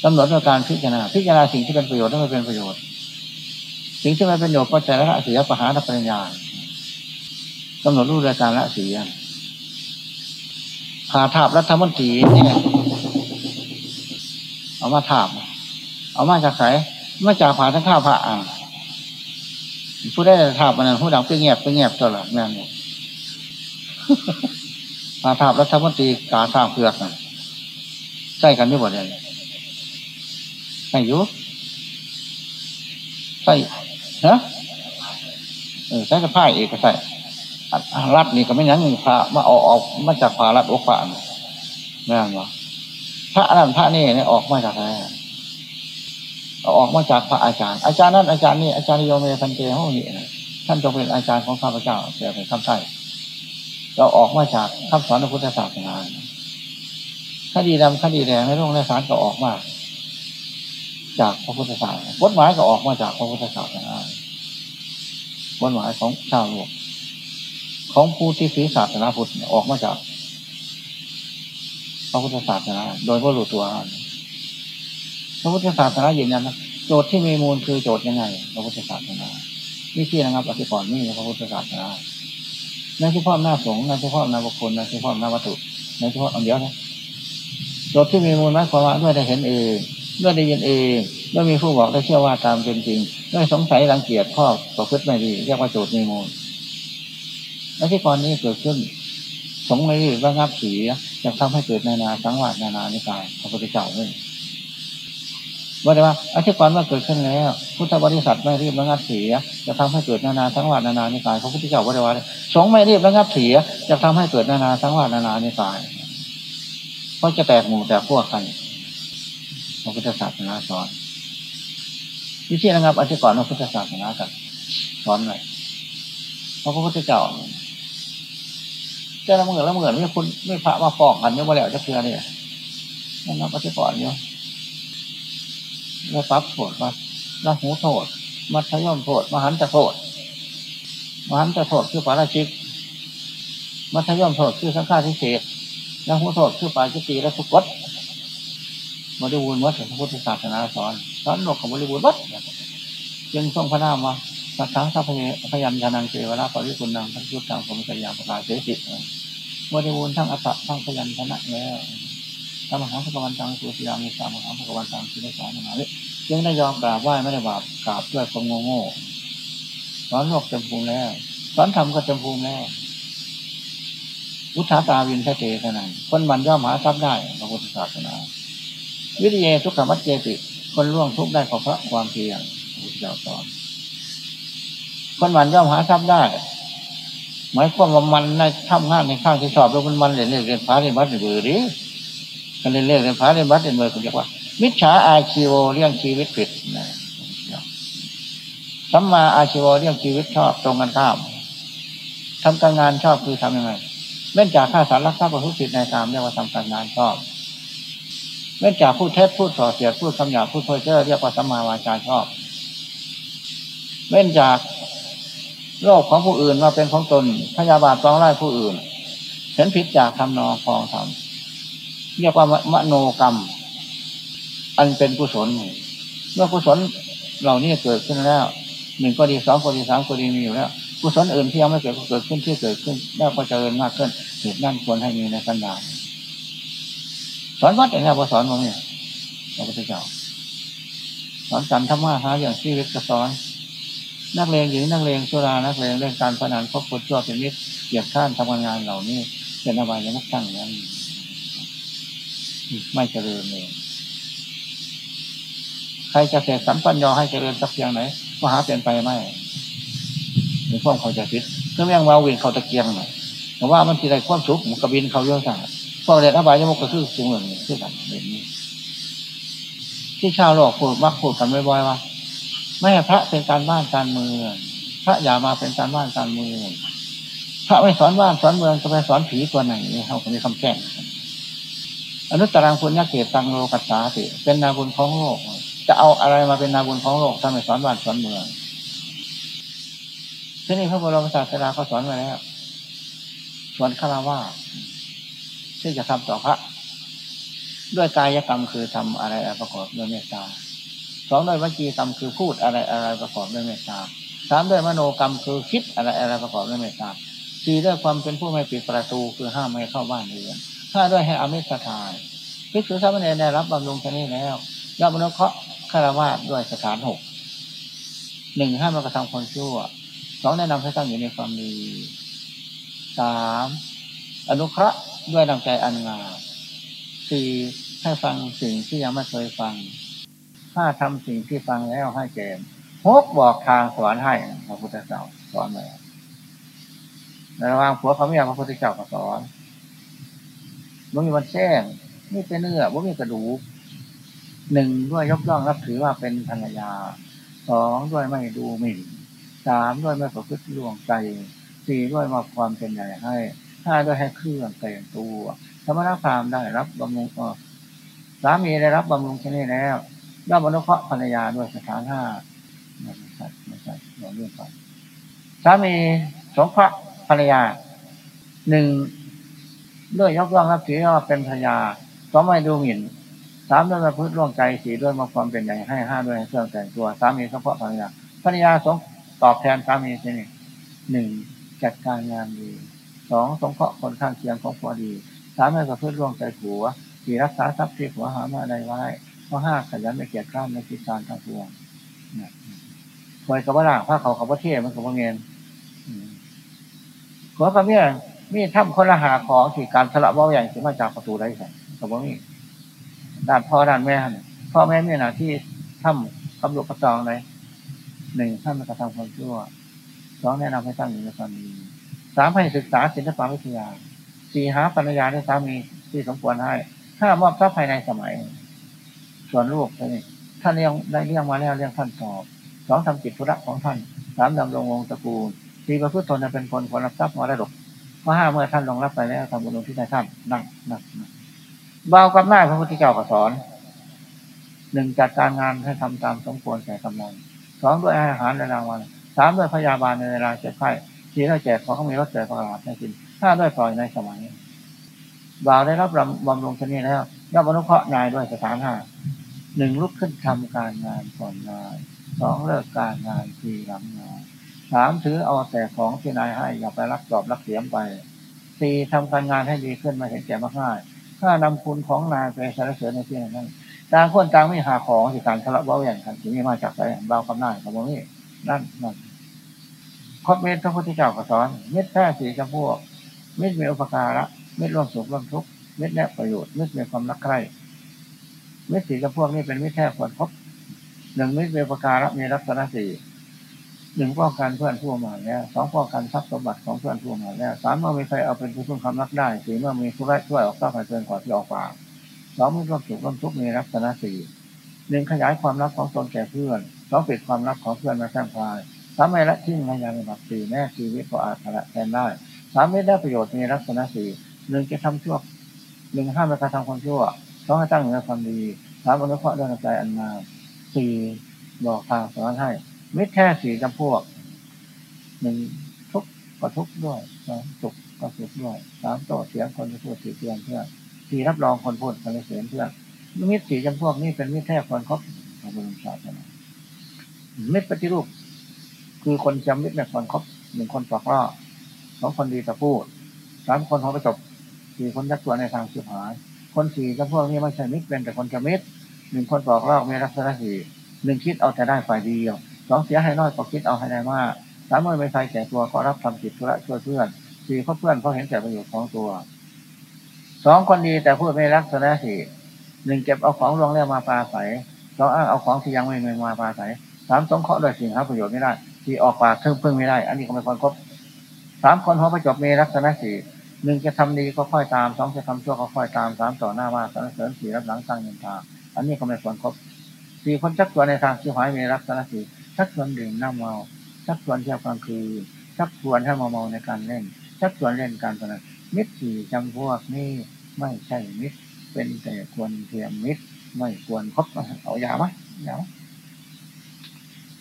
กำหนดด้วยการพิจารณา พิจารณาสิ่งที่เป็นประโยชน์และไม่เป็นประโยชน์ สิ่งที่ไม่เป็นประโยชน์ก็จะละเสียปหาปัญญากำหนดรู้ด้วยการละเสียผ่าทาบรัฐมนตรีเนี่ยเอามาทาบเอามาจากไหนมาจากผาทั้งข้าวผ่าอ่างผู้ได้ทาบมันผู้ดังเพื่อเงียบเพื่อเงียบตลอดแม่นเนี่ยผาทาบรัฐมนตรีกาสร้างเพือกใช่กันไม่หมดเลย ใช่ยุใช่ฮะเออใช้กระพ่ายเอกใส่รัดนี่ก็ไม่ยั้งพระมาออกออกมาจากพารัดอกพระนั่นวะพระนั่นพระนี่เนี่ยออกมาจากไหนออกมาจากพระอาจารย์ อาจารย์นั้นอาจารย์นี่อาจารย์โยมเมพันเตห้องนี้ท่านจงเป็นอาจารย์ของข้าพเจ้าแต่เป็นคำใช่เราออกมาจากคำสอนพระพุทธศาสนาคดีดำคดีแดงในโลกในสารก็ออกมา จากพระพุทธศาสนากฎหมายก็ออกมาจากพระพุทธศาสนากฎหมายของชาวโลกของผู้ที่ถือศาสนาพุทธออกมาจาก พระพุทธศาสนาโดยพระรู้ตัวพระพุทธศาสนายืนยันนะโจทย์ที่มีมูลคือโจทย์ยังไงพระพุทธศาสนาวิธีนะครับอธิกรณ์นี่พระพุทธศาสนาในเฉพาะหน้าสงฆ์ในเฉพาะหน้าบุคคลในเฉพาะหน้าวัตถุในเฉพาะอันเดียวนะโจทย์ที่มีมูลหมายความว่าด้วยได้เห็นเอง ด้วยได้ยินเองด้วยมีผู้บอกได้เชื่อว่าตามเป็นจริงด้วยสงสัยรังเกียจข้อประพฤติไม่ดีเรียกว่าโจทย์มีมูลและที่ก่อนนี้เกิดขึ้น สงไม่รีบระงับสีจะทำให้เกิดนานาสังวาสนานานิกายพระพุทธเจ้าเลยว่าแต่ว่าอธิกรณ์ว่าเกิดขึ้นแล้วพุทธบริษัทไม่รีบระงับเสียจะทำให้เกิดนานาสังวาสนานานิกายพระพุทธเจ้าว่าแต่ว่าสงไม่รีบระงับเสียจะทำให้เกิดนานาสังวาสนานานิกายเพราะจะแตกหมู่แตกพวกกัน ระพุทธศาสนาสอนวิธียระงับอธิกรณ์พระพุทธศาสนากันสอนหน่อยเพราะพระพุทธเจ้าเจ้าละเมือละเมือไม่คุณไม่พระมาฟ้องกันเนี่ยมาแล้วจะเพื่อเนี่ยนั่นนับอธิกรณ์เนี่ยแล้วปั๊บโทษมาละหูโทษมัธยมโทษมหันจะโทษมหันจะโทษคือปาราชิก มัธยมโทษคือสังฆาทิเศษละหูโทษคือปาจิตีและสุกต บริบูรณ์วัดพระพุทธศาสนาสอนสอนหลกของบริบูรณ์วัดจึงทรงพระนามว่าสัทธาสัพเพพยัญชนะเจวราปริคุณนังทั้งชุดทางผมสยามประกาศเสสิบริบูรณ์ทั้งอัตตะทั้งพยัญชนะแล้วธรรมหาพระวันตังสุติยามีสามหาพระวันตังสุนิสามหาวิยังได้ยอมกราบไหว้ไม่ได้บาปกราบด้วยความโง่โง่สอนโลกเต็มภูมิแล้วสอนธรรมก็เต็มภูมิแล้วพุทธาตาวินทะเจขนาดคนมันย่อมหาทรัพย์ได้พระพุทธศาสนา วิทยาทุกขมัจเจติ คนล่วงทุกได้เพราะความเพียรพุทธเจ้าสอนคนมันย่อมหาทรัพย์ได้หมายความว่ามันในทำงานในข้างที่ชอบแล้วมันมันเรียนเรียนพาเรียนวัดเบื่อดิกันเรียนเรียนพาเรียนวัดเรียนเบื่อก็เรียกว่า มิจฉาอาชีวเรื่องชีวิตผิดนะสัมมาอาชีวเรื่องชีวิตชอบตรงกันข้ามทำการงานชอบคือทำยังไงเม่นจากข้าสารรักษาประพฤติในกามเรียกว่าทำการงานชอบ เม่นจากพูดเท็จพูดส่อเสียดพูดคำหยาพูดเพ้อเจ้อเรียกว่าสัมมาวาจาชอบเม่นจากโลกของผู้อื่นมาเป็นของตนพยาบาทฟ้องไล่ผู้อื่นเห็นผิดจากทำนองฟองทำเรียกว่ามโนกรรม อันเป็นกุศลเมื่อกุศลเหล่านี้เกิดขึ้นแล้วหนึ่งก็ดีสองก็ดีสามก็ดีมีอยู่แล้วกุศลอื่นที่ยังไม่เกิดก็เกิดขึ้นที่เกิดขึ้นแล้วก็เจริญมากขึ้นเหตุนั่นควรให้มีในสัญญา สอนวัดอย่างนี้พอสอนมาเนี่ยพระพุทธเจ้าสอนการธรรมะหาอย่างชีวิตก็สอน นักเลงหญิงนักเลงสุรานักเลงเรื่องการพนันครบคนชั่วเป็นมิตรเกียรติข้านทำงานเหล่านี้เป็นอบายนักตั้งนั้นไม่เจริญเลยใครจะเสกสรรปัญญาให้เจริญสักเพียงไหนมหาเปลี่ยนไปไหมในข้อเขาจะพิษก็ยังมาวิ่งเขาตะเกียงหน่อยแต่ว่ามันทีไรความสุขมันกระบินเขาเยอะสั่ง พวกเรียนอบายยมุกก็คือสูงเหล่านี้คือกันแบบนี้ที่ชาวโลกพูดมักพูดกันบ่อยๆว่าไม่พระเป็นการบ้านการเมืองพระอย่ามาเป็นการบ้านการเมืองพระไม่สอนบ้านสอนเมืองจะไปสอนผีตัวไหนเขาคนนี้คำแจ้งอนุตตรังคุณยเกตตังโลกัสสาติเป็นนาบุญของโลก จะเอาอะไรมาเป็นนาบุญของโลกถ้าไม่สอนบ้านสอนเมืองที่นี่พระบรมศาสดาเขาสอนไว้แล้วสอนคารวะ ที่จะทำต่อพระ ด้วยกายกรรมคือทำอะไรประกอบด้วยเมตตาสองด้วยวิจีกรรมคือพูดอะไรอะไรประกอบด้วยเมตตาสามด้วยมโนกรรมคือคิดอะไรอะไรประกอบด้วยเมตตาสี่ด้วยความเป็นผู้ไม่ปิดประตูคือห้ามไม่เข้าบ้านเรือนห้าด้วยให้อมิสทานภิกษุสามเณรได้รับบำรุงชนี้แล้วย่อมนุเคราะห์คารวะด้วยสถานหกหนึ่งห้ามกระทำคนชั่วสองแนะนำให้ตั้งอยู่ในความดีสามอนุเคราะห์ ด้วยนำใจอันงามสี่ให้ฟังสิ่งที่ยังไม่เคยฟังห้าทำสิ่งที่ฟังแล้วให้แก่หกบอกทางสอนให้พระพุทธเจ้าสอนมาในระหว่างผัวเขาไม่อยากพระพุทธเจ้าก็สอนมันมีวันแจ้งนี่เป็นเนื้อว่ามีกระดูกหนึ่งด้วยยกย่องรับถือว่าเป็นภรรยาสองด้วยไม่ดูหมิ่นสามด้วยไม่ประพฤติล่วงใจสี่ด้วยมาความเป็นใหญ่ให้ ห้าด้วยให้เครื่องแต่งตัวธรรมะพรามได้รับบำรุงสามีได้รับบำรุงที่นี่แล้วย่อมอนุเคราะห์ภรรยาด้วยสถานห้าไม่ใช่ไม่ใช่เราเรื่องก่อนสามีสงเคราะห์ภรรยาหนึ่งด้วยยกย่องรับถือว่าเป็นภรรยาสองไม่ดูหมิ่นสามด้วยมาพึ่งร่วงใจสี่ด้วยมาความเป็นใหญ่ให้ห้าด้วยเครื่องแต่งตัวสามีสงเคราะห์ภรรยาภรรยาสงตอบแทนสามีที่นี่หนึ่งจัดการงานดี สองสงเคราะห์คนข้างเคียงของผัวดีสามไม่ประพฤติร่วงใจผัวสี่รักษาทรัพย์ที่ผัวหามาได้ไว้ข้อห้าขยันไม่เกียจข้ามในกิจการทั้งปวงคอยกับว่าล่างผ้าเขากับว่าเที่ยมันกับว่าเงินหัวกับเมียมีทำคนละหาของที่การสละว่าอย่างที่มาจากประตูได้ใช่กับว่ามีด้านพ่อด้านแม่พ่อแม่เมีหน้าที่ทำกำลังประจองเลยหนึ่งท่านกระทำความชั่วสองแนะนำให้ตั้งอยู่ในความดี สามให้ศึกษาศิลปวิทยาสี่หาปัญญาในสามีที่สมควรให้ห้ามอบทรัพย์ภายในสมัย ส่วนลูกนี่ท่านเลี้ยงได้เลี้ยงมาแล้วเลี้ยงท่านสอบสองทำกิจธุระของท่านสามดำรงวงตระกูลสี่ประพฤติตนจะเป็นคนคนรับทรัพย์มรดกข้อห้าเมื่อท่านลงรับไปแล้วทำบุญที่ในท่านนั่งนั่งเบากับหน้าพระพุทธเจ้าก็สอนหนึ่งจัดการงานให้ทำตามสมควรแก่กำลังสองด้วยอาหารในรางวัลสามด้วยพยาบาลในเวลาเจ็บไข้ สี่ด้แจกของมีรถแจกประหลาดให้กินห้าด้วยปล่อยในสมัยบ่าวได้รับบำรุงชนีแล้วย่อมอนุเคราะห์นายด้วยสถานห้าหนึ่งลุกขึ้นทำการงานก่อนนายสองเลิกการงานทีหลังงานสามถือเอาแต่ของที่นายให้อย่าไปรักจอบรักเสียมไปสี่ทำการงานให้ดีขึ้นมาเห็นแก่มากง่ายถ้านำคุณของนายไปสรรเสริญในที่นั้นต่างคนต่างไม่หาของที่การทะเลาะเบาอย่างกันที่นี่มาจากอะไรเบาคำนาของนี้นั่นนั่น พระเมตพระพุทธเจ้าก็สอน เม็ดแท้สีจำพวก เม็ดมีอุปการะ เม็ดร่วมสุขร่วมทุกข์ เม็ดแนบประโยชน์ เม็ดมีความรักใคร่ เม็ดสีจำพวกนี้เป็นเม็ดแท้ควรพบหนึ่งเม็ดมีอุปการะมีลักษณะสี่หนึ่งป้องกันเพื่อนผู้มาแล้วสองป้องกันทรัพย์สมบัติของเพื่อนผู้มาแล้วสามเมื่อมีใครเอาเป็นผู้พึ่งคำรักได้สี่เมื่อมีผู้ไร้ช่วยออกทรัพย์ให้เกินกว่าที่ออกปากสองมีร่วมสุขร่วมทุกข์มีลักษณะสี่หนึ่งขยายความรักของตนแก่เพื่อนสองปิดความรักของเพื่อนมาแท่งพาย สามไม่ละทิ้งในยาในบัตสี่แม่ชีวิตก็อาจละแทนได้สามไม่ได้ประโยชน์มีลักษณะสี่หนึ่งจะทำชั่วหนึ่งห้ามการทำความชั่วสองให้ตั้งอยู่ในความดีสามอนุเคราะห์ด้วยใจอันมาสี่บอกทางสอนให้มิตรแท้สี่จำพวกหนึ่งทุกก็ทุกด้วยสองสุขก็สุขด้วยสามโตเสียงคนพูดสี่เตือนเพื่อสี่รับรองคนพูดคนเสียงเพื่อมิตรสี่จำพวกนี้เป็นมิตรแท้คนครบพระบรมศาสนามิตรปฏิรูป คือคนจำมิตรในคนครบหนึ่งคนปลอกล่อสองคนดีแต่พูดสามคนเขาไปจบสี่คนยักตัวในทางสุดหาย คนสี่จำพวกนี้ไม่ใช่มิตรเป็นแต่คนจะมิตรหนึ่งคนปลอกล่อมีลักษณะสี่หนึ่งคิดเอาแต่ได้ฝ่ายเดียวสองเสียให้น้อยก็คิดเอาให้ได้มากสามเมื่อไม่ใครแก่ตัวก็รับทำจิตธุระช่วยเพื่อนสี่เขาเพื่อนเขาเห็นแต่ประโยชน์ของตัวสองคนดีแต่พูดไม่รักษณะสี่หนึ่งเก็บเอาของรวงเรียมาปลาใสสองอ้างเอาของที่ยังไม่มีมาปลาใสสามสงเคราะห์โดยสิ่งหาประโยชน์ไม่ได้ ที่ออกปากเพิ่งเพึ่งไม่ได้ อันนี้ก็ไม่ควรครบสามคนหัวประจบมีลักษณะสี่หนึ่งจะทำดีก็ค่อยตามสองจะทำชั่วก็ค่อยตามสามต่อหน้าว่าสรรเสริญสี่รับหลังสร้างเงินทาอันนี้ก็ไม่ควรครบสี่คนชักตัวในทางที่หายมีลักษณะสี่ชักชวนดื่มน้ำเมาชักชวนเที่ยวกลางคืนชักชวนให้เมาเมาในการเล่นชักชวนเล่นการพนันมิตรสี่จำพวกนี้ไม่ใช่มิตร เป็นแต่ควรเทียมมิตร ไม่ควรครบเอายาไหมยาไหม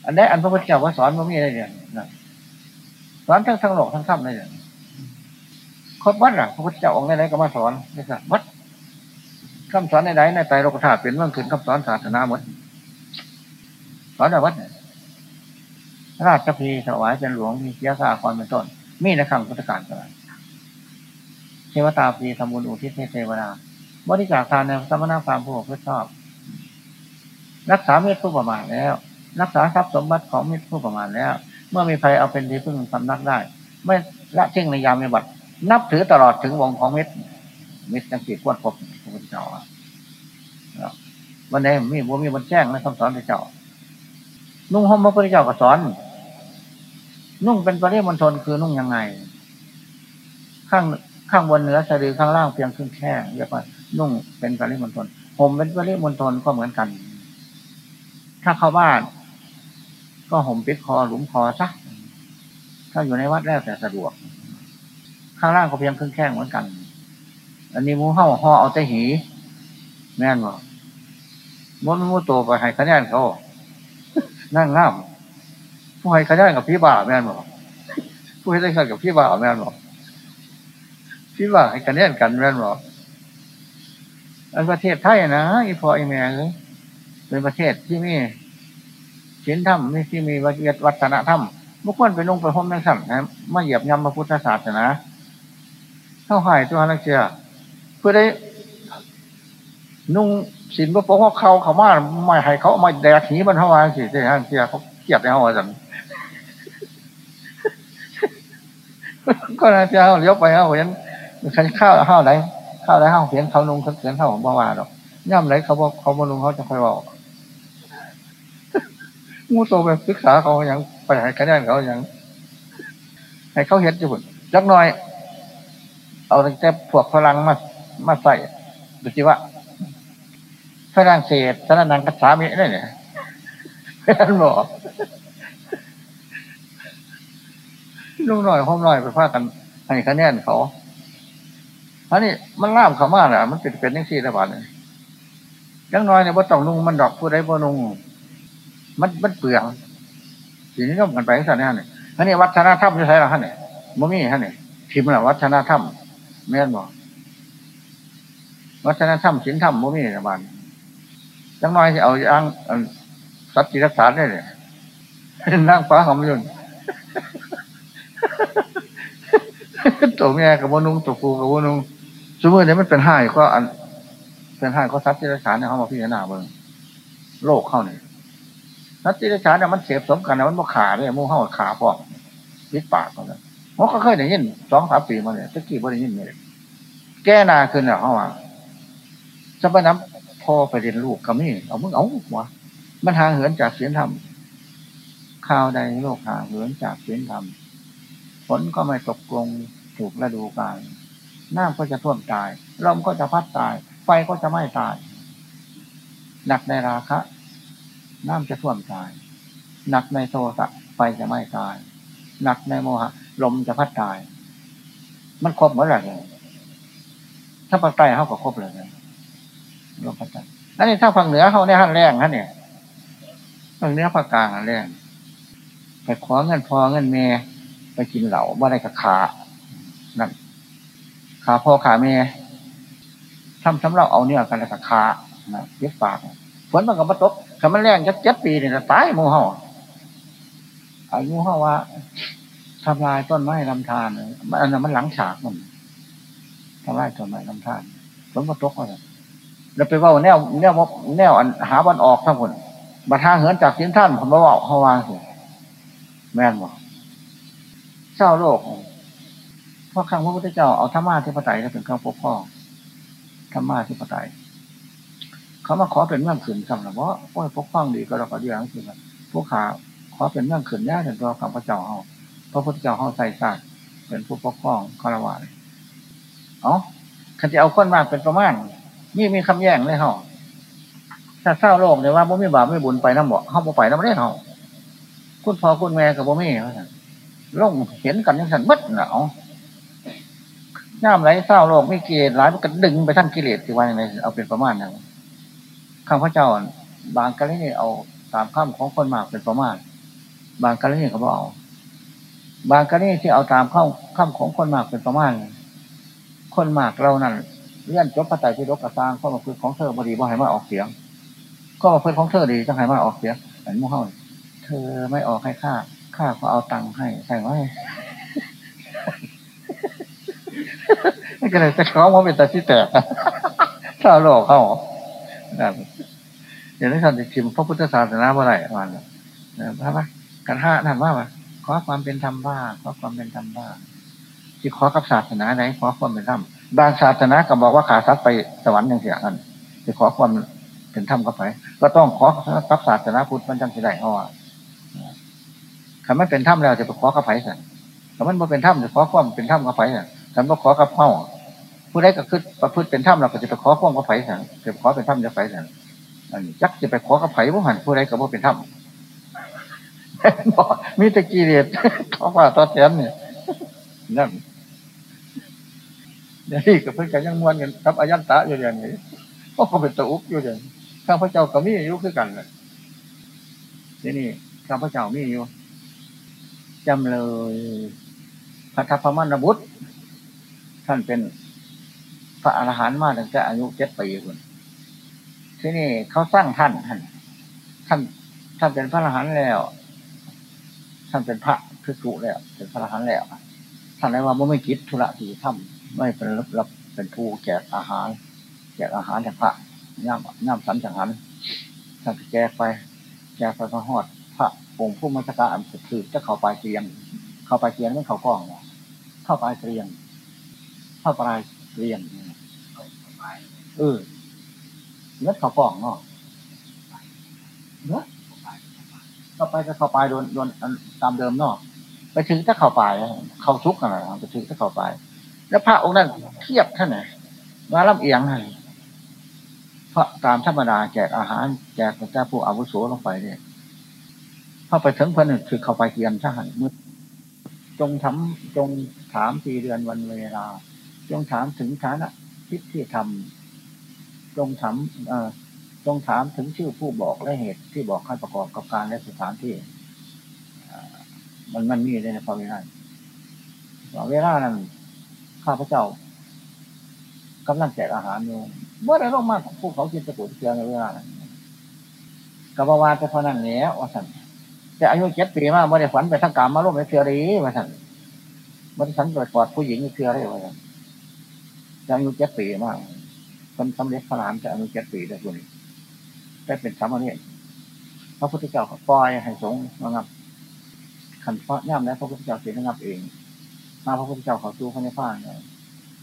อันนี้อันพระพุทธเจ้าว่าสอนว่ามีอะไรเนี่ยนะสอนทั้งทั้งโลกทั้งธรรมเลยเนี่ยครบวัดอะพระพุทธเจ้าองค์ไหนๆก็มาสอนนี่สิวัดคำสอนไหนๆในใจโลกธาตุเป็นเรื่องขึ้นคำสอนศาสนาหมดสอนในวัดราชพีถวายเป็นหลวงมีเสียสาครเป็นต้น มีในคำพุทธการกันวตาปีทำบุญอุทิศให้เทวดาบริจาคทานในสมณพราหมณ์ผู้เพื่อชอบ รักษาเมตผู้ประมาทแล้ว รักษาทรัพย์สมบัติของเมตรผู้ประมาทแล้ว เมื่อมีใครเอาเป็นที่พึ่งสำนักได้ ไม่ละเช่งในยามในบัตรนับถือตลอดถึงวงของเมตเมตจังสีควรพบพระพุทธเจ้าวันนี้มีบ่มีบนแจ้งในคำสอนพระเจ้า นุ่งห่มพระพุทธเจ้าก็สอน นุ่งเป็นปริมณฑลคือนุ่งยังไง ข้างข้างบนเนื้อสะดือข้างล่างเพียงครึ่งแค่เรียกว่า นุ่งเป็นปริมณฑลห่มเป็นปริมณฑลก็เหมือนกัน ถ้าเข้าบ้าน ก็ห่มปิดคอหลุมคอซะถ้าอยู่ในวัดแล้วแต่สะดวก ข้างล่างก็เพียงครึ่งแข้งเหมือนกัน อันนี้มูเห่าห่อเอาแต่หี แม่นบ่มดมูโตไปให้คะแนนเขานั่งง่ามผู้ให้คะแนนกับพี่บ่าแม่นบ่ผู้ให้ได้คะแนนกับพี่บ่าแม่นบ่พี่บ่าให้คะแนนกันแม่นบ่อันประเทศไทยนะอีพออีแม่เลยเป็นประเทศที่มี ศีลธรรมม่ที่มีวัฒนธรรมบุคคลไปลงไปห้มนั่งสั่งนะมาเหยียบย่ำพระพุทธศาสนาเข้าหายตัวนักเชียเพื่อได้ นุ่งสินพระปกเขาเขามาไม่ให้เขามาแดกหีมันเท่าไหร่สิเจ้าเชียเขาเกลียดในห้องสั่งก็นะเจ้าเลี้ยวไปเอาเห็นขันข้าวข้าวไหนข้าวไหนข้าวเขียนเขานุ่งเขาเขียนเขาบ่าวาดอกย่ำไหนเขาบอกเขาบนุ่งเขาจะคอยบอก งูโตไปศึกษาเขาอย่างไปให้คะแนนเขาอย่างให้เขาเห็นจุดจักหน่อย เอาแต่พวกพลังมามาใส่ดูสิว่าฝรั่งเศสสนนังกัสามีนี่เนี่ยท่านบอกลูกหน่อยห้องหน่อยไปพากันให้คะแนนเขาอันนี้มันล่ามเขามากอะ มันเป็นเป็นยังสี่ระบาดเลยยังน้อยเนี่ยว่าต้องนุ่งมันดอกผู้ใดบ่นุ่ง มันมันเปลืองทีนี้ต้องกันไปสั่นนี่ฮะเนี่ยอันนี้วัฒนธรรมจะใช่หรอฮะเนี่ยบ่มีฮะเนี่ยทิมละวัฒนธรรมแม่นบอกวัฒนธรรมศีลธรรมบ่มีระบาดจังน้อยที่เอาอย่างสัตว์ที่รักษาได้เลยนั่งฟ้าหอมยุ่นตัวแม่กับวนุงตัวฟูกับวนุงสมมติเนี่ยมันเป็นห้าก็อันเป็นห้าก็สัตว์ที่รักษาเนี่ยเขามาพิจารณาเบิ่งโรคเข้าเนี่ย สัตว์ที่รักษาเนี่ยมันเสียบสมกันนะมันบ่ขาเนี่ยมูเข้าขาพอกยิดปากเขาเลยมันก็เคยได้ยินสองสามปีมาเนี่ยตะกี้บ่ได้ยินเลยแก้นาขึ้นเนี่ยเขาว่าจะไปน้ำพ่อไปเรียนลูกกับนี่เอามึงเอาหัวมันห่างเหินจากเสียงธรรมข่าวใดโลกห่างเหินจากเสียงธรรมฝนก็ไม่ตกลงถูกฤดูกาลน้ำก็จะท่วมตายลมก็จะพัดตาย ไฟก็จะไหม่ตาย หนักในราคะ น้ำจะท่วมตาย หนักในโทสะไฟจะไม่ตาย หนักในโมหะ ลมจะพัดตาย มันครบหมดเลยถ้าภาคใต้เขาก็ครบเลยลมพัดตายอันนี้ถ้าฝั่งเหนือเขาเนี่ยหันแรงฮะเนี่ยฝั่งเหนือภาคกลางหันแรงไปขอเงินพอเงินเมย์ไปกินเหล่าว่าได้กับขานั่นขาพ่อขาเมย์ทำสำหรับเอาเนี่ยกันแล้วกับขานะเย็บปาก ฝนมันก็มาตกถ้ามันแรงจะเจ็ดปีเนี่ยตายมูเห่าอายุเห่าว่าทำลายต้นไม้ลำธารมันอันนั้นมันหลังฉากมันทำลายต้นไม้ลำธารฝนมาตกเลยแล้วไปว่าแนวแนวแนวอันหาวันออกทั้งคนบัทางเหินจากสิ้นท่านผมมาว่าเขาวางสิแม่นบอกเศร้าโลกเพราะครั้งพระพุทธเจ้าเอาธรรมะที่ปไตยเป็นเครื่องปกครองธรรมะที่ปไตย เขามาขอเป็นเมืองขืนคำหรือว่าโอ้ยปกครองดีก็เราก็ดีอย่างนี้พวกขาขอเป็นเมืองขืนแน่ถึงตัวข้าพเจ้าเอาพระพุทธเจ้าเขาใส่ศาสตร์เป็นผู้ปกครองคารวะเอ๋อคันจะเอาคนมากเป็นประมาณนี่มีคำแย่งเลยเหรอถ้าเศร้าโลกเนี่ยว่าบ่มีบาปไม่บุญไปน้ำบ่เขาบ่ไปน้ำได้เหรอคุณพ่อคุณแม่กับบ่มีลงเห็นกันยังสันมัดหนาวย่ามไรเศร้าโลกไม่เกลียดหลายมันก็ดึงไปทั้งกิเลสที่ว่าอย่างไรเอาเป็นประมาณนั้น ข้าพเจ้า บางกรณีเอาตามข้ามของคนมากเป็นประมาณบางกรณีเขาบอกเอา บางกรณีที่เอาตามข้ามข้ามของคนมากเป็นประมาณคนมากเรานั่นเลื่อนจบพระไตรปิฎกกระซางข้อมาคือของเธอบดีบ่ให้มาออกเสียงก็มาเพื่อของเธอดีจะให้มาออกเสียงเหมือนมู่เฮาเธอไม่ออกให้ข้าข้าก็เอาตังค์ให้ใช่ไหมนี่ก็เลยจะเขาว่าเป็นตาที่แตกถ้าหลอกเขา อย่างนี้ท่านจะชิมพระพุทธศาสนาเมื่อไหร่วันนะพระกันห้าท่านว่าขอความเป็นธรรมบ้างขอความเป็นธรรมบ้างที่ขอกับศาสนาไหนขอความเป็นธรรมบางศาสนาก็บอกว่าขาซัดไปสวรรค์อย่างเสียกันจะขอความเป็นธรรมก็ไป ก็ต้องขอกับศาสนาพุทธมันจังสิได้เอาคำว่าเป็นธรรมแล้วจะไปขอกับไผ่สั่นคำว่าเป็นธรรมจะขอความเป็นธรรมกับไผ่สั่นคำว่าขอกับเมาผู้ใดก็คือประพฤติเป็นธรรมเราก็จะไปขอความกับไผ่สั่นจะขอเป็นธรรมจะไผ่สั่น อันนี้จักจะไปขอกับไผ่ผู้หันผู้ใดก็บ่เป็นธรรมมีตะกี้เรียดเขาว่าตอแทนเนี่ยนั่นอย่างนี้กับเพื่อนกันยังมวนกันครับอายันตะอยู่อย่างนี้ก็เขาเป็นตะอุกอยู่อย่างข้าพเจ้าก็มีอายุคือกันเลยทีนี่ข้าพเจ้ามีอยู่จำเลยพระทัพพมันบุตรท่านเป็นพระอรหันต์มาตั้งแต่อายุเจ็ดปีคน ที่นี่เขาสร้างท่านท่านท่านท่านเป็นพระอรหันต์แล้ว ท่านเป็นพระคือสุแล้ว เป็นพระอรหันต์แล้วท่านเลยว่าไม่คิดธุระที่ทำไม่เป็นรับรับเป็นผู้แจกอาหารแจกอาหารแก่พระย่ำย่ำสันจังหันท่านแจกไปแจกไปพระหอดพระองค์ผู้มัสการอันสุดคือจะเข้าไปเตียง เข้าไปเตียงไม่เข้ากล้องเข้าไปเตียง เข้าไปเตียงเออ เนื้อเข้ากล้องเนาะเนื้อเข้าไปก็เข้าไปโดนโดนตามเดิมเนาะไปถึงถ้าเข้าไปเข้าทุกข์อะไรไปถึงถ้าเข้าไป แล้วพระองค์นั้นเทียบท่านไหนมาลำเอียงให้เพราะตามธรรมดาแจกอาหาร แจกพระเจ้าผู้อาวุโสลงไปเนี่ยพอไปถึงพระหนึ่งคือเข้าไปเกียนทหารมืดจงทำจงถามปีเดือนวันเวลา จงถามถึงฐานะทิศที่ทำ จงถามจงถามถึงชื่อผู้บอกและเหตุที่บอกให้ประกอบกับการและสถานที่มันมันมีในพระเวลาเวลานั้นข้าพเจ้ากำลังแจกอาหารอยู่เมื่อไรลงมาพวกเขากินตะกุดเกลือในเวลานั้นกบวาจะพอนั่นแล้วว่าสันแต่อายุเจ็ดปีมากไม่ได้ฝันไปทั้งกรรมมาล่มในเทือรีว่าสันไม่ได้สันเกิดกอดผู้หญิงในเทือรีว่าสันอายุเจ็ดปีมาก คนสำเร็จพระรามจะอายุเจ็ดปีได้คุณได้เป็นสามเณรพระพุทธเจ้าปล่อยให้สงฆ์นะครับขันพระย่ำแล้วพระพุทธเจ้าเสียนะครับเองมาพระพุทธเจ้าขอสู้พระนิพพานเลย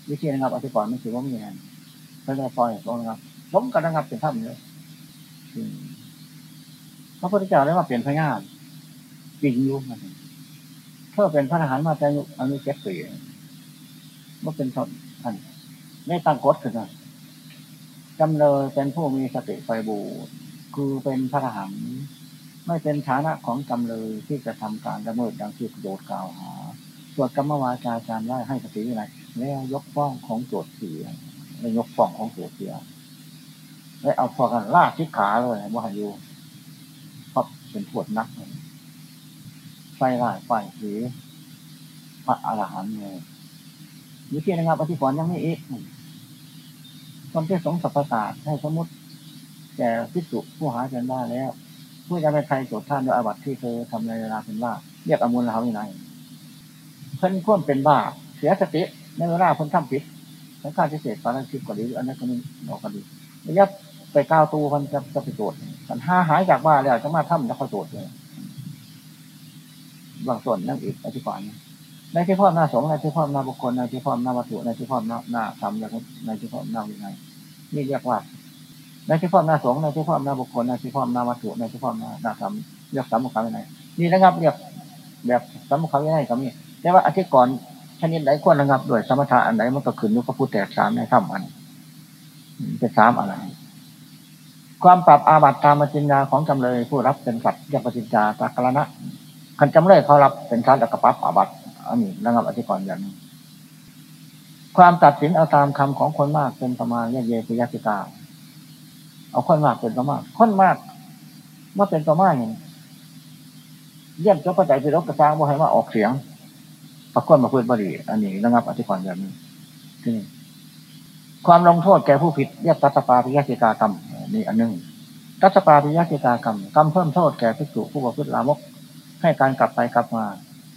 วิธีนะครับอธิกรไม่ถือว่ามีงานพระเจ้าปล่อยสงฆ์นะครับล้มกันนะครับเป็นถ้ำเลยพระพุทธเจ้าได้มาเปลี่ยนพระงานจริงอยู่มันเพื่อเป็นพระทหารมาแต่อายุเจ็ดปีว่าเป็นท่านไม่ตั้งกฎขึ้นนะ จำเลยเป็นผู้มีสติไฟบูคือเป็นพระทหารไม่เป็นฐานะของจำเลยที่จะทำการละเมิดดังที่โดดกล่าวหาตรวจกรรมวาจาการไล่ให้สติวินัยแล้วยกฟ้องของโจทย์เสียแล้วยกฟ้องของโจทย์เสียแล้วเอาพอกันลากที่ขาเลยว่าอยู่พราเป็นปวดนักไฟร้ายไฟสีพระอรหันต์เลยวิธีนะครับอธิกรยังไม่อีก คนที่สงสัพพศาสตร์ให้สมมติแก่พิสุผู้หาจนได้แล้วผู้จะไปใครโจทย์ท่านด้วยอาบัติที่เธอทำในเวลาเป็นว่าเรียกอมุลเราอย่างไรเพิ่นควมเป็นบ้า เสียสติในเวลาคนทำผิดทั้งการที่เสดปาราชิกก็ดีอันนั้นก็มีบอกก็ดีระยะไปก้าวตูมันจะจะไปโจทย์กันห้าหายจากบ้าแล้วจะมาทำแล้วเขาโจทย์เลยบางส่วนนั่งอีกอธิบาย ในที่พ่อหน้าสงในที่พ่อหน้าบุคคลในที่พ่อหน้าวัตถุในที่พ่อหน้าหน้าธรรมในที่พ่อหน้าวินัยนี่เรียกว่าในที่พ่อหน้าสงในที่พ่อหน้าบุคคลในที่พ่อหน้าวัตถุในที่พ่อหน้าหน้าธรรมเรียกสามบุคคลวินัยนี่นะครับเรียกแบบสามบุคคลวินัยก็มีแต่ว่าอธิกรชนิดไหนควรระงับด้วยสมถะอันไหนมันก็ขึ้นอยู่กับผู้แตกสามในถ้ำอันเป็นสามอะไรความปรับอาบัติตามจินญาของจำเลยผู้รับเป็นสัตว์ยปจินญาตากรณะคันจำเลยเขารับเป็นชั้นแล้วก็ปรับอาบัติ อันนี้ระงับอธิกรอย่างนี้ความตัดสินเอาตามคำของคนมากเป็นประมาณเยเยปิยติกาเอาคนมากเป็นประมาณคนมากว่าเป็นประมาณอย่างเยี่ยมเจ้าพระใจพิรกกระซ้างว่าให้ว่าออกเสียงปรากฏมาพูดบริอันนี้ระงับอธิกรณ์แบบนี้ที่ความลงโทษแก่ผู้ผิดเรียกตัตปาปิยสิกากรรมนี่อันหนึ่งตัตปาปิยสิกากรรมกรรมเพิ่มโทษแก่ภิกษุผู้ประพฤติลามก ให้การกลับไปกลับมา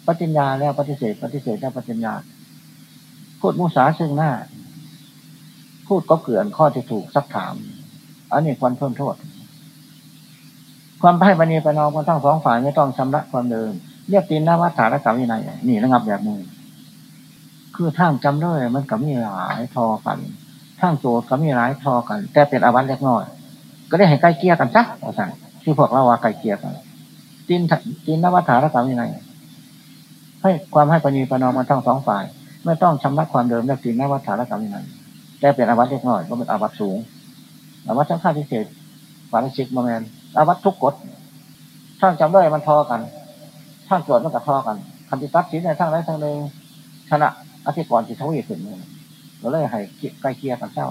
ปฏิญญาแล้วปฏิเสธ ปฏิเสธแล้วปฏิญญา พูดมุสาซึ่งหน้า พูดก็เกลื่อนข้อที่ถูกซักถาม อันนี้ควรเพิ่มโทษ ความให้บันีประนอมกันทั้งสองฝ่ายไม่ต้องชำระความเดิม เรียกตีนหน้าวัฏฐานกรรมวินัยนี่ระงับแบบนึงคือทางจำด้วยมันกับมีหลายทอกันทางโจทกับมีหลายทอกัน แต่เป็นอาวัตเล็กน้อย ก็ได้ให้ใกล้เกียกันซะอาจารย์ที่พวกเราว่าใกล้เกียกันตีนตีนนวัฏฐานกรรมวินัย ให้ความให้ปณีประนอมกันทั้งสองฝ่าย ไม่ต้องชำระความเดิมเรียกตีนนวัฏฐานกรรมนัยแต่เป็นอาวัตเล็กน้อยก็เป็นอาวัตสูงอาวัตชั้นข้าพิเศษฝาชิกมาแมนอาวัตทุกกฎทางจำด้วยมันทอกันทางโจทย์มันกับทอกันคันติตัดสินในทางใดทางหนึ่งชนะอธิกรจิตทวีขึ้นเราเลยให้ใกล้เกียกันเจ้า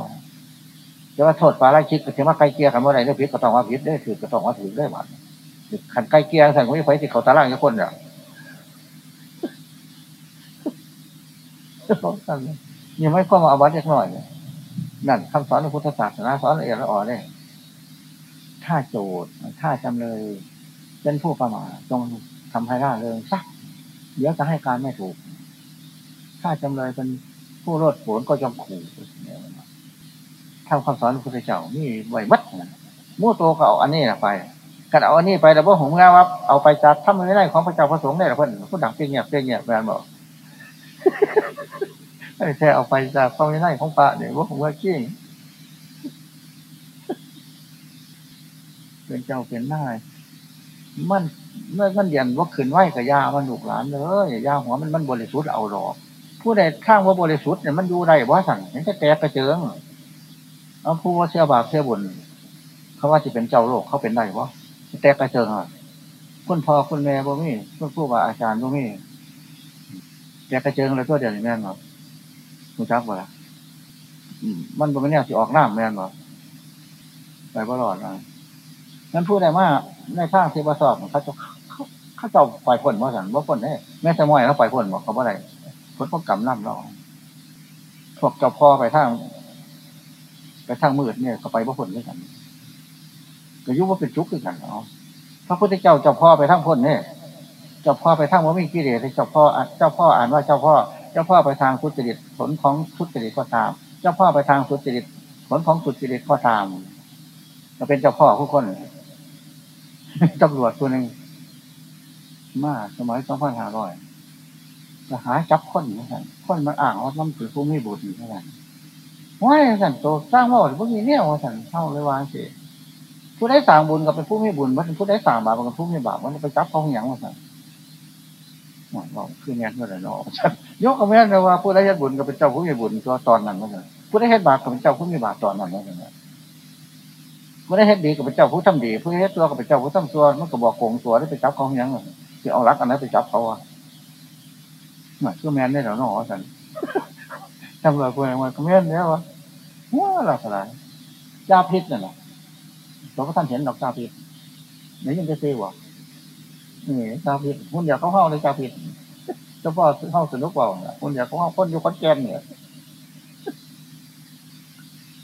จะว่าโทษปาไล่คิดก็ถือว่าใกล้เกียกันเมื่อไรได้ผิดก็ต้องว่าผิดได้ถือก็ต้องว่าถือได้หวานขันใกล้เกียร์ใส่คนที่ไฟติดเขาตาล่างทุกคนเนี่ย ยังไม่ก็มาอาวัตเล็กน้อยเนี่ยนั่นคำสอนในพุทธศาสนาสอนละเอียดละอ่อนเลยถ้าโจทย์ถ้าจำเลย เป็นผู้ประมาทจงทำให้ร่าเริงสักเดี๋ยวจะให้การไม่ถูก ถ้าจำเลยเป็นผู้โลดผนก็จงขู่ทำคำสอนพระพุทธเจ้านี่ไหวมัดมู่โตก็เอาอันนี้ไปกันเอาอันนี้ไปแล้วว่าผมงาว่าเอาไปจากถ้ามันไม่ได้ของพระเจ้าพระสงฆ์ได้หรอเพื่อนผู้ดังเพียงเงียบเพียงเงียบแมนบอก ไม่เอาไปจากพระไม่ได้ของพระเนี่ยว่าผมว่าขี้เป็นเจ้าเป็นนายมันเมื่อมันเดียนว่าขืนไหวกับยามันลูกหลานเลยยาหัวมันมันบริสุทธิ์เอาหรอกผู้ใดข้างว่าบริสุทธิ์เนี่ยมันอยู่ได้ว่าสั่งเห็นจะแตกกระเจิงเอาผู้ว่าเสียบาปเสียบุญเขาว่าจะเป็นเจ้าโลกเขาเป็นได้วะแตกกระเจิงอะคุณพ่อคุณแม่บ่มีคุณผู้ว่าอาจารย์บ่มี แกกระเจิงเลยตัวเดียวนี่แม่นหรอคุณจักบ่ละมันเป็นแนวที่ออกน้ำแม่นหรอไปบ่รอดอะนั้นพูดได้ว่าในข้างที่ประสอบเขาจะเขาจะปล่อยผลว่าสันว่าผลเนี่ยแม่สมอยเขาปล่อยผลบอกเขาว่าอะไรผลก็กำน้ำเราพวกเจ้าพ่อไปทางไปทางมืดเนี่ยก็ไปว่าผลด้วยกันก็ยุบว่าเป็นจุกด้วยกันเนาะพระพุทธเจ้าเจ้าพ่อไปทางพ้นเนี่ย เจ้าพ่อไปทางว่ามีกิเลสเจ้าพ่อเจ้าพ่ออ่านว่าเจ้าพ่อ เจ้าพ่อไปทางทุจริตผลของทุจริตก็ตาม เจ้าพ่อไปทางสุจริตผลของสุจริตก็ตามก็เป็นเจ้าพ่อทุกคนตำรวจตัวหนึ่งมาสมัยสองพันห้าร้อยจะหาจับคนเหมือนกันคนมันอ่างว่ามันถือผู้ไม่บุญเหมือนกันว่าสันโตสร้างว่าพวกนี้เนี่ยว่าสันเท่าเลยวางเสียผู้ได้สร้างบุญกับเป็นผู้ไม่บุญมันผู้ได้สร้างบาปกับผู้ไม่บาปมันไปจับเขาอย่างว่าสัน บอกคือแง่เมื่อไรเนาะยกกับแม่นเลยว่าผู้ได้เฮ็ดบุญกับเป็นเจ้าผู้ม่บุญตัวตอนนั้นว่าสันผู้ได้เฮ็ดบาปกับเป็นเจ้าผู้ม่บาปตอนนั้นว่าสันผู้ได้เฮ็ดดีกับเป็นเจ้าผู้ทำดีผู้ได้เฮ็ดตัวกับเป็นเจ้าผู้ทำตัวมันก็บอกโกงตัวได้ไปจับเขาอย่างที่เอารักอันนั้นไปจับเขาอะหมายคือแม่นได้หรอเนาะสันทำเลยคนอะไรก็แมนเนี่ยวะว้าหลักอะไรยาพิษนั่นแหละเราก็ท่านเห็นดอกยาพิษไหนยังจะเซวะ นี่ยาพิษคุณอยากเขาเข้าเลยยาพิษเจ้าพ่อเข้าสนุกเปล่าคุณอยากเขาเข้าคนอยู่คอนแกนเนี่ย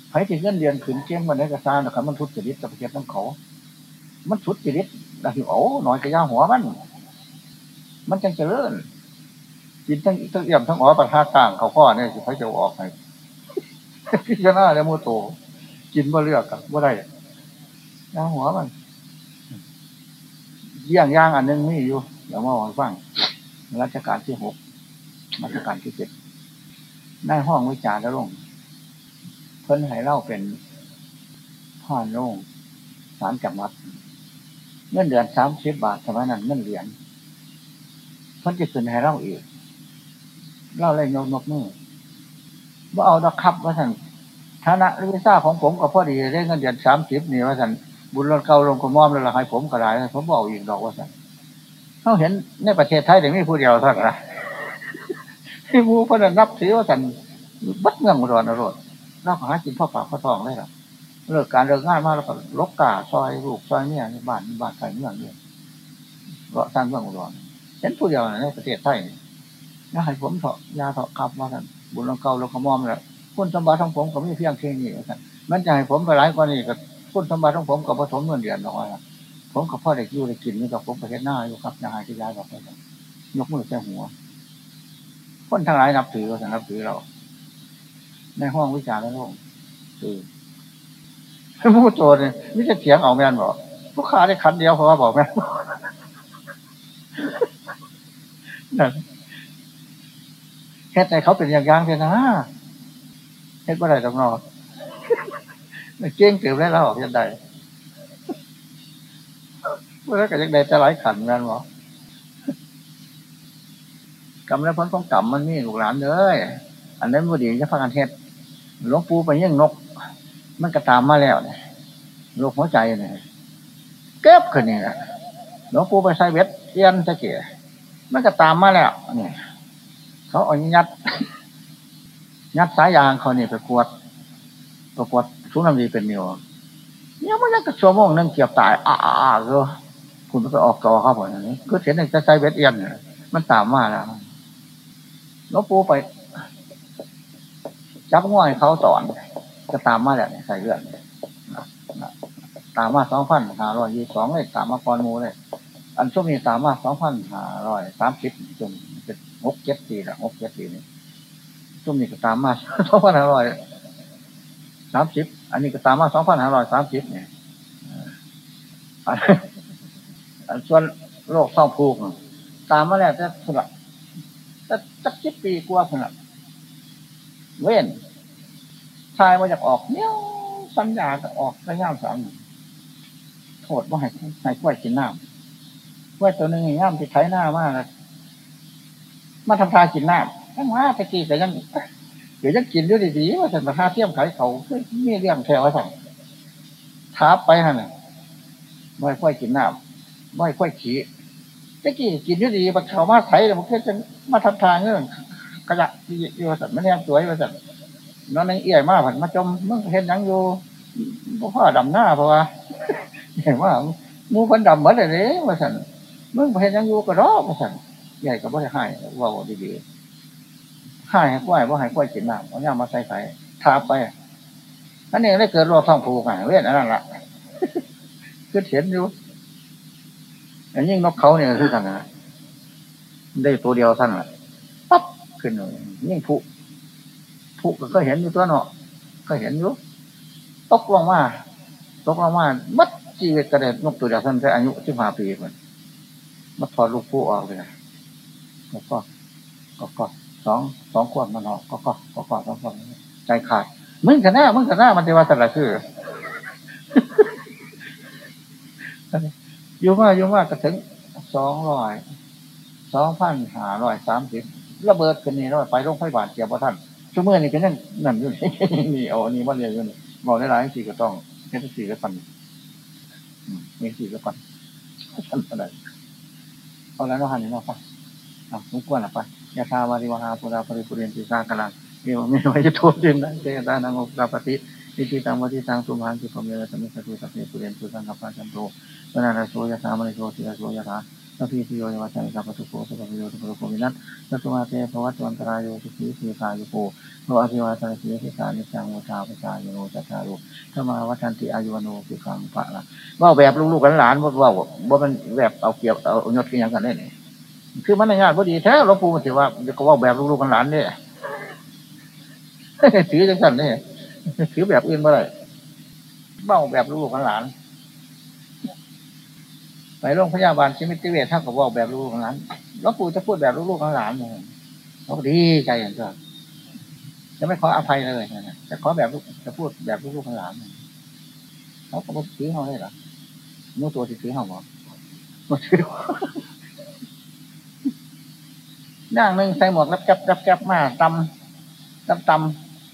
ใครที่เงินเรียนขืนเก่งมันได้กระซานนะครับมันทุจริตกับเก็บน้ำเขา มันทุจริตดาหิวโอ้หน่อยกระยาหัวมัน มันจังจะเลื่อนกินทั้งทั้งเอี่ยมทั้งอ๋อปะทาต่างเขาข้อเนี่ยสิเขาจะออกไงพิจารณาแล้วโมโต กินบ่เลือกกับบ่ได้ยาหัวมัน ย่างย่างอันนึงนี่อยู่เดี๋ยวมาฟังรัชกาลที่หกรัชกาลที่เจ็ดได้ห้องวิจารณ์แล้วลง เพิ่นให้เล่าเป็นผ่านโล่งสามจังหวัดเงินเดือนสามสิบบาทสมัยนั้นเงินเหรียญเพิ่นจะขึ้นให้เล่าอีกเล่าเลยยกนกมือว่าเอาดอกคับว่าสันฐานะวิซ่าของผมกับพ่อดีได้เงินเดือนสามสิบนี่ว่าสัน บุญรถเก่าลงกระม่อมแล้วละให้ผมกระไรผมบอกอีกดอกว่าสันเขาเห็นในประเทศไทยแต่ไม่ผู้เดียวเท่านั้นที่มูพนันนับถือว่าสันบัดเมืองอุดรนรดเราหากินพ่อปากพ่อทองได้หรอเลิกการเลิกงานมาแล้วก็ลบกาซอยลูกซอยเนี่ยบ้านบ้านไก่เมืองเนี่ยก็สร้างเมืองอุดรเห็นผู้เดียวในประเทศไทยนะให้ผมเถาะยาเถาะขับมาท่นบุญลงเก่าลงขมอมเลยคุณสมบัติของผมก็ไม่เพียงแค่นี้ท่นมันจะให้ผมไปหลายกว่านี้กับ คุณสมบัติของผมกับผสมเงินเดือนน้อยผมกับพ่อเด็กอยู่ได้กินนี่กับผมประเทศหน้าอยู่ครับยายที่ย้ายกับไปยกมือแค่หัว คนทั้งหลายนับถือก็นับถือเรา ในห้องวิจารณ์ในโลกคือผู้โจรเนี่ยมิจะเถียงเอาแม่นบอกผู้ค้าได้คันเดียวเพราะว่าบอกแม่นนั่นแค่ใจเขาเป็นอย่างย่างเพียนะเฮ็ดว่าไรตรงนอก เก่งเติมได้แล้วออกยังไงเมื่อก็ยังได้จะหลายขันแม่นบอกรรมและผลของกรรมมันมีลูกหลานเลยอันนั้นพอดีจะพักกันเฮ็ดหลวงปู่ไปยิ่งนก มันก็ตามมาแล้วเนี่ยโรคหัวใจเนี่ยเก็บขึ้นนี่แหละหลวงปู่ไปใส่เวทเอียนตะเกียมันก็ตามมาแล้วเนี่ยเขาเอายัด ยัดสายยางเขาเนี่ยไปกวดประกวด ทุกน้ำดีเป็นนิวเนี่ยมันยังกระชั่วโมงนึงเกียบตายอ่าอ่าก็คุณไปออกกอเขาบอกอย่างนี้ก็เห็นจะใช้เวทเอียนเนี่ยมันตามมาแล้วหลวงปู่ไป จับง่อยเขาสอนจะตามมาแล้วใส่เลือดตามมาสองพันหาร้อยยี่สองเลยตามมาก่อนมูเลยอันช่วงนี้ตามมาสองพันหาร้อยสามสิบจนเป็นหกเจ็ดปีละหกเจ็ดปีนี้ช่วงนี้ก็ตามมาสองพันหาร้อย สามสิบอันนี้ก็ตามมาสองพันห้าร้อยสามสิบเนี่ยอันส่วนโรคท้องผูกตามมาแล้วจะสลับจะจะสิบปีกว่าสลับเว้นชายมาจากออกเนี่ยสัญญาจะออกระยะสามโทษว่าให้ให้กล้วยกินน้ำกล้วยตัวหนึ่งย่ามที่ไถหน้ามากนะมาทำทากินน้ำทั้งว่าตะกี้แต่ยัง เดี๋ยวยังกินด้วยดีๆว่าสันมาทาเทียมไข่เขาคือมีเรื่องแถวสั่งท้าไปฮะน่ะไม่ค่อยกินน้ำไม่ค่อยขี้ตะกี้กินด้วยดีมาเขามาไถแต่มันแค่จะมาทำทางเงื่อนกระยะที่ว่สันไม่แน่สวยว่าสันนอนในเอี่ยมากผันมาจมมึงเห็นยังอยู่พ่อดำหน้าเพราะว่าเห็นว่ามูพันดำเหมือนอะไรมาสั่นมึงเห็นยังอยู่ก็รองมาสั่นใหญ่ก็บ่ได้ให้ว่าดีๆ ให้ให้กล้วยว่าให้กล้วยกินน้ำเอาย่ามาใส่ไข่ทาไปนั่นเองได้เกิดโรคท้องผูกไงเว้นนั่นละคือเห็นอยู่อันยิ่งนกเขาเนี่ยคือกันนะได้ตัวเดียวสั้นละปั๊บขึ้นเลยยิ่งผูผูกก็เห็นอยู่ตัวเนาะก็เห็นอยู่ตกลงมาตกลงมามัดชีวิตกระเด็นนกตัวเดียวท่านแค่อายุสิบห้าปีเหมือนมัดถอดลูกผู้ออกเลยแล้วก็ก็ก็ สองสองขวดมันออกก็ก็ก็ก็สองขวดใจขาดมึงกันหน้ามึงกันหน้ามันจะว่าสละคืออยู่มากอยู่มากก็ถึงสองร้อยสองพันหาร้อยสามสิบระเบิดกันนี่ร้อยไปโรงพยาบาลเกี่ยวกับท่านชั่วโมงนี้ก็ยังนั่นอยู่นี่เอาอันนี้มาเรียนอยู่นี่บอกได้หลายสี่ก็ต้องแค่สี่ก็ปันมีสี่ก็ปันทำอะไรเอาแล้วเราหันนี่าะปะ อะมุกวนละไปยาทาวาริวหาปุราปริปุเรนติสากลังเดี๋ยวไม่ไหวจะทุบดินนะเจตานังอุปราปติอิทิตังวัติตังสุมาณจิปเมรสมิสตุสัพเพปุเรนตุสังกัปปะจันโตวนาราโสยธามณิโสติราโสยธาสัพพิติโยยวัชนิสัพพทุโกสัพพิโยตุโกวินัสสัตุมาเตภวัตวันตรายโยสุขีสีกายุโกโนอภิวาทนาสีทิสานิจังวชาปชาโยโนจัตตารุธรรมาวัฏันติอายุวโนสุขังพระละว่าแบบลูกๆหลานๆว่าว่าว่ามันแบบเอาเกี่ยวเอายศกันยังกันได้เนี่ย คือมันงานพอดีแท้หลวงปู่มันถือว่าก็ว่าแบบลูกๆหลานเนี่ยถือจังสันเนี่ยถือแบบอื่นมาเลยเบ้าแบบลูกหลานไปโรงพยาบาลชิมิติเวชถ้ากับว่าแบบลูกหลานหลวงปู่จะพูดแบบลูกหลานเลยเขาดีใจอย่างเงี้ยจะไม่ขออภัยเลยนะจะขอแบบจะพูดแบบลูกหลานเขาก็บอกถือเขาได้หรอนู้ตัวที่ถือเขาบอกมาถือ ด่างหนึ่งใส่หมวกรับจับรับจับมาตำตำต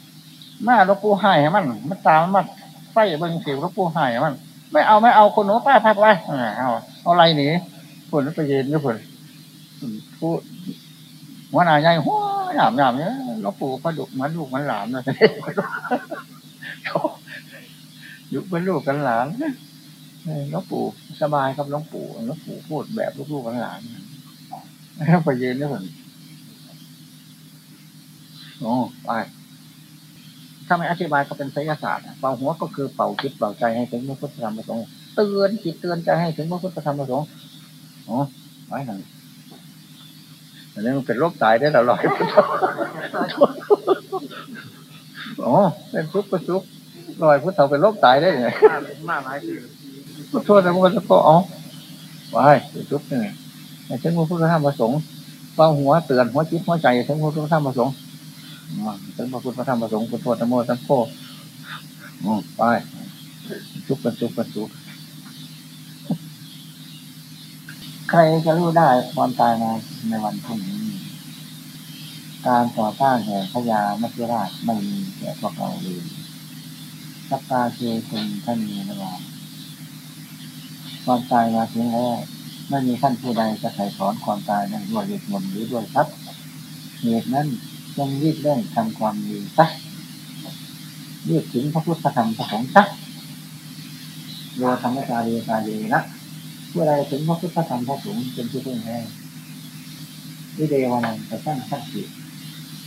ำมาหลวงปู่หายมัน มันตามมันไฟเบิ้งสิวหลวงปู่หายมัน ไม่เอาไม่เอาคนหนูป้าพักไรเอาเอาอะไรหนีฝนไปเย็นก็ฝนพูดหัวหน้าใหญ่หัวหยาบหยาบเนี่ยหลวงปู่ก็ดุมันลูกมันหลานนะยุเป็นลูกกันหลานหลวงปู่สบายครับหลวงปู่หลวงปู่พูดแบบลูกๆกันหลานไปเย็นนี่ผม โอ้ไป ถ้าไม่อธิบายก็เป็นไสยศาสตร์เป่าหัวก็คือเป่าจิตเป่าใจให้ถึงพระพุทธธรรมประสงค์เตือนจิตเตือนใจให้ถึงพระพุทธธรรมประสงค์อ๋อไว้หนึ่งอันนี้มันเป็นโรคตายได้ตลอดอ๋อเป็นทุกข์ก็ทุกข์ลอยพุทธเถาเป็นโรคตายได้ไงมากหลายคือพุทโทษนะมันก็เอาว้ายเป็นทุกข์นี่แต่ถึงพระพุทธธรรมประสงค์ว่าหัวเตือนหัวจิตหัวใจถึงพระพุทธธรรมประสงค์ ถึงพระพุทธธรรมประสงค์พุทโธธรรมโมสังโฆอืมไปทุกข์เป็นทุกข์เป็นทุกใครจะรู้ได้ความตายมาในวันพรุ่งนี้ การต่อต้านแห่งพญามัจจุราชไม่มีแก่พวกเราเลยสักกาเชคุณท่านมีระว่าความตายมาถึงแล้วไม่มีท่านผู้ใดจะไถ่ถอนความตายนั้นด้วยเวทมนต์หรือด้วยทรัพย์เหตุนั้น จงรีบเร่งทำความดีซะรีบถึงพระพุทธธรรมพระสงฆ์ซะโยธรรมจารีกาเยนะผู้ใดถึงพระพุทธธรรมพระสงฆ์เป็นที่พึ่งแท้วิเดวานันจะสร้างสักจิต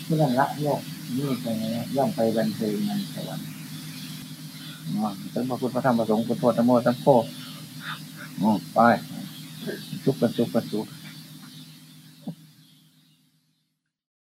ผู้นั้นละโลกนี่ไปย่อมไปบันเทิงในสวรรค์ถึงพระพุทธธรรมพระสงฆ์พุทโธธรรมโมสังโฆไปทุกข์เป็นทุกข์เป็นทุก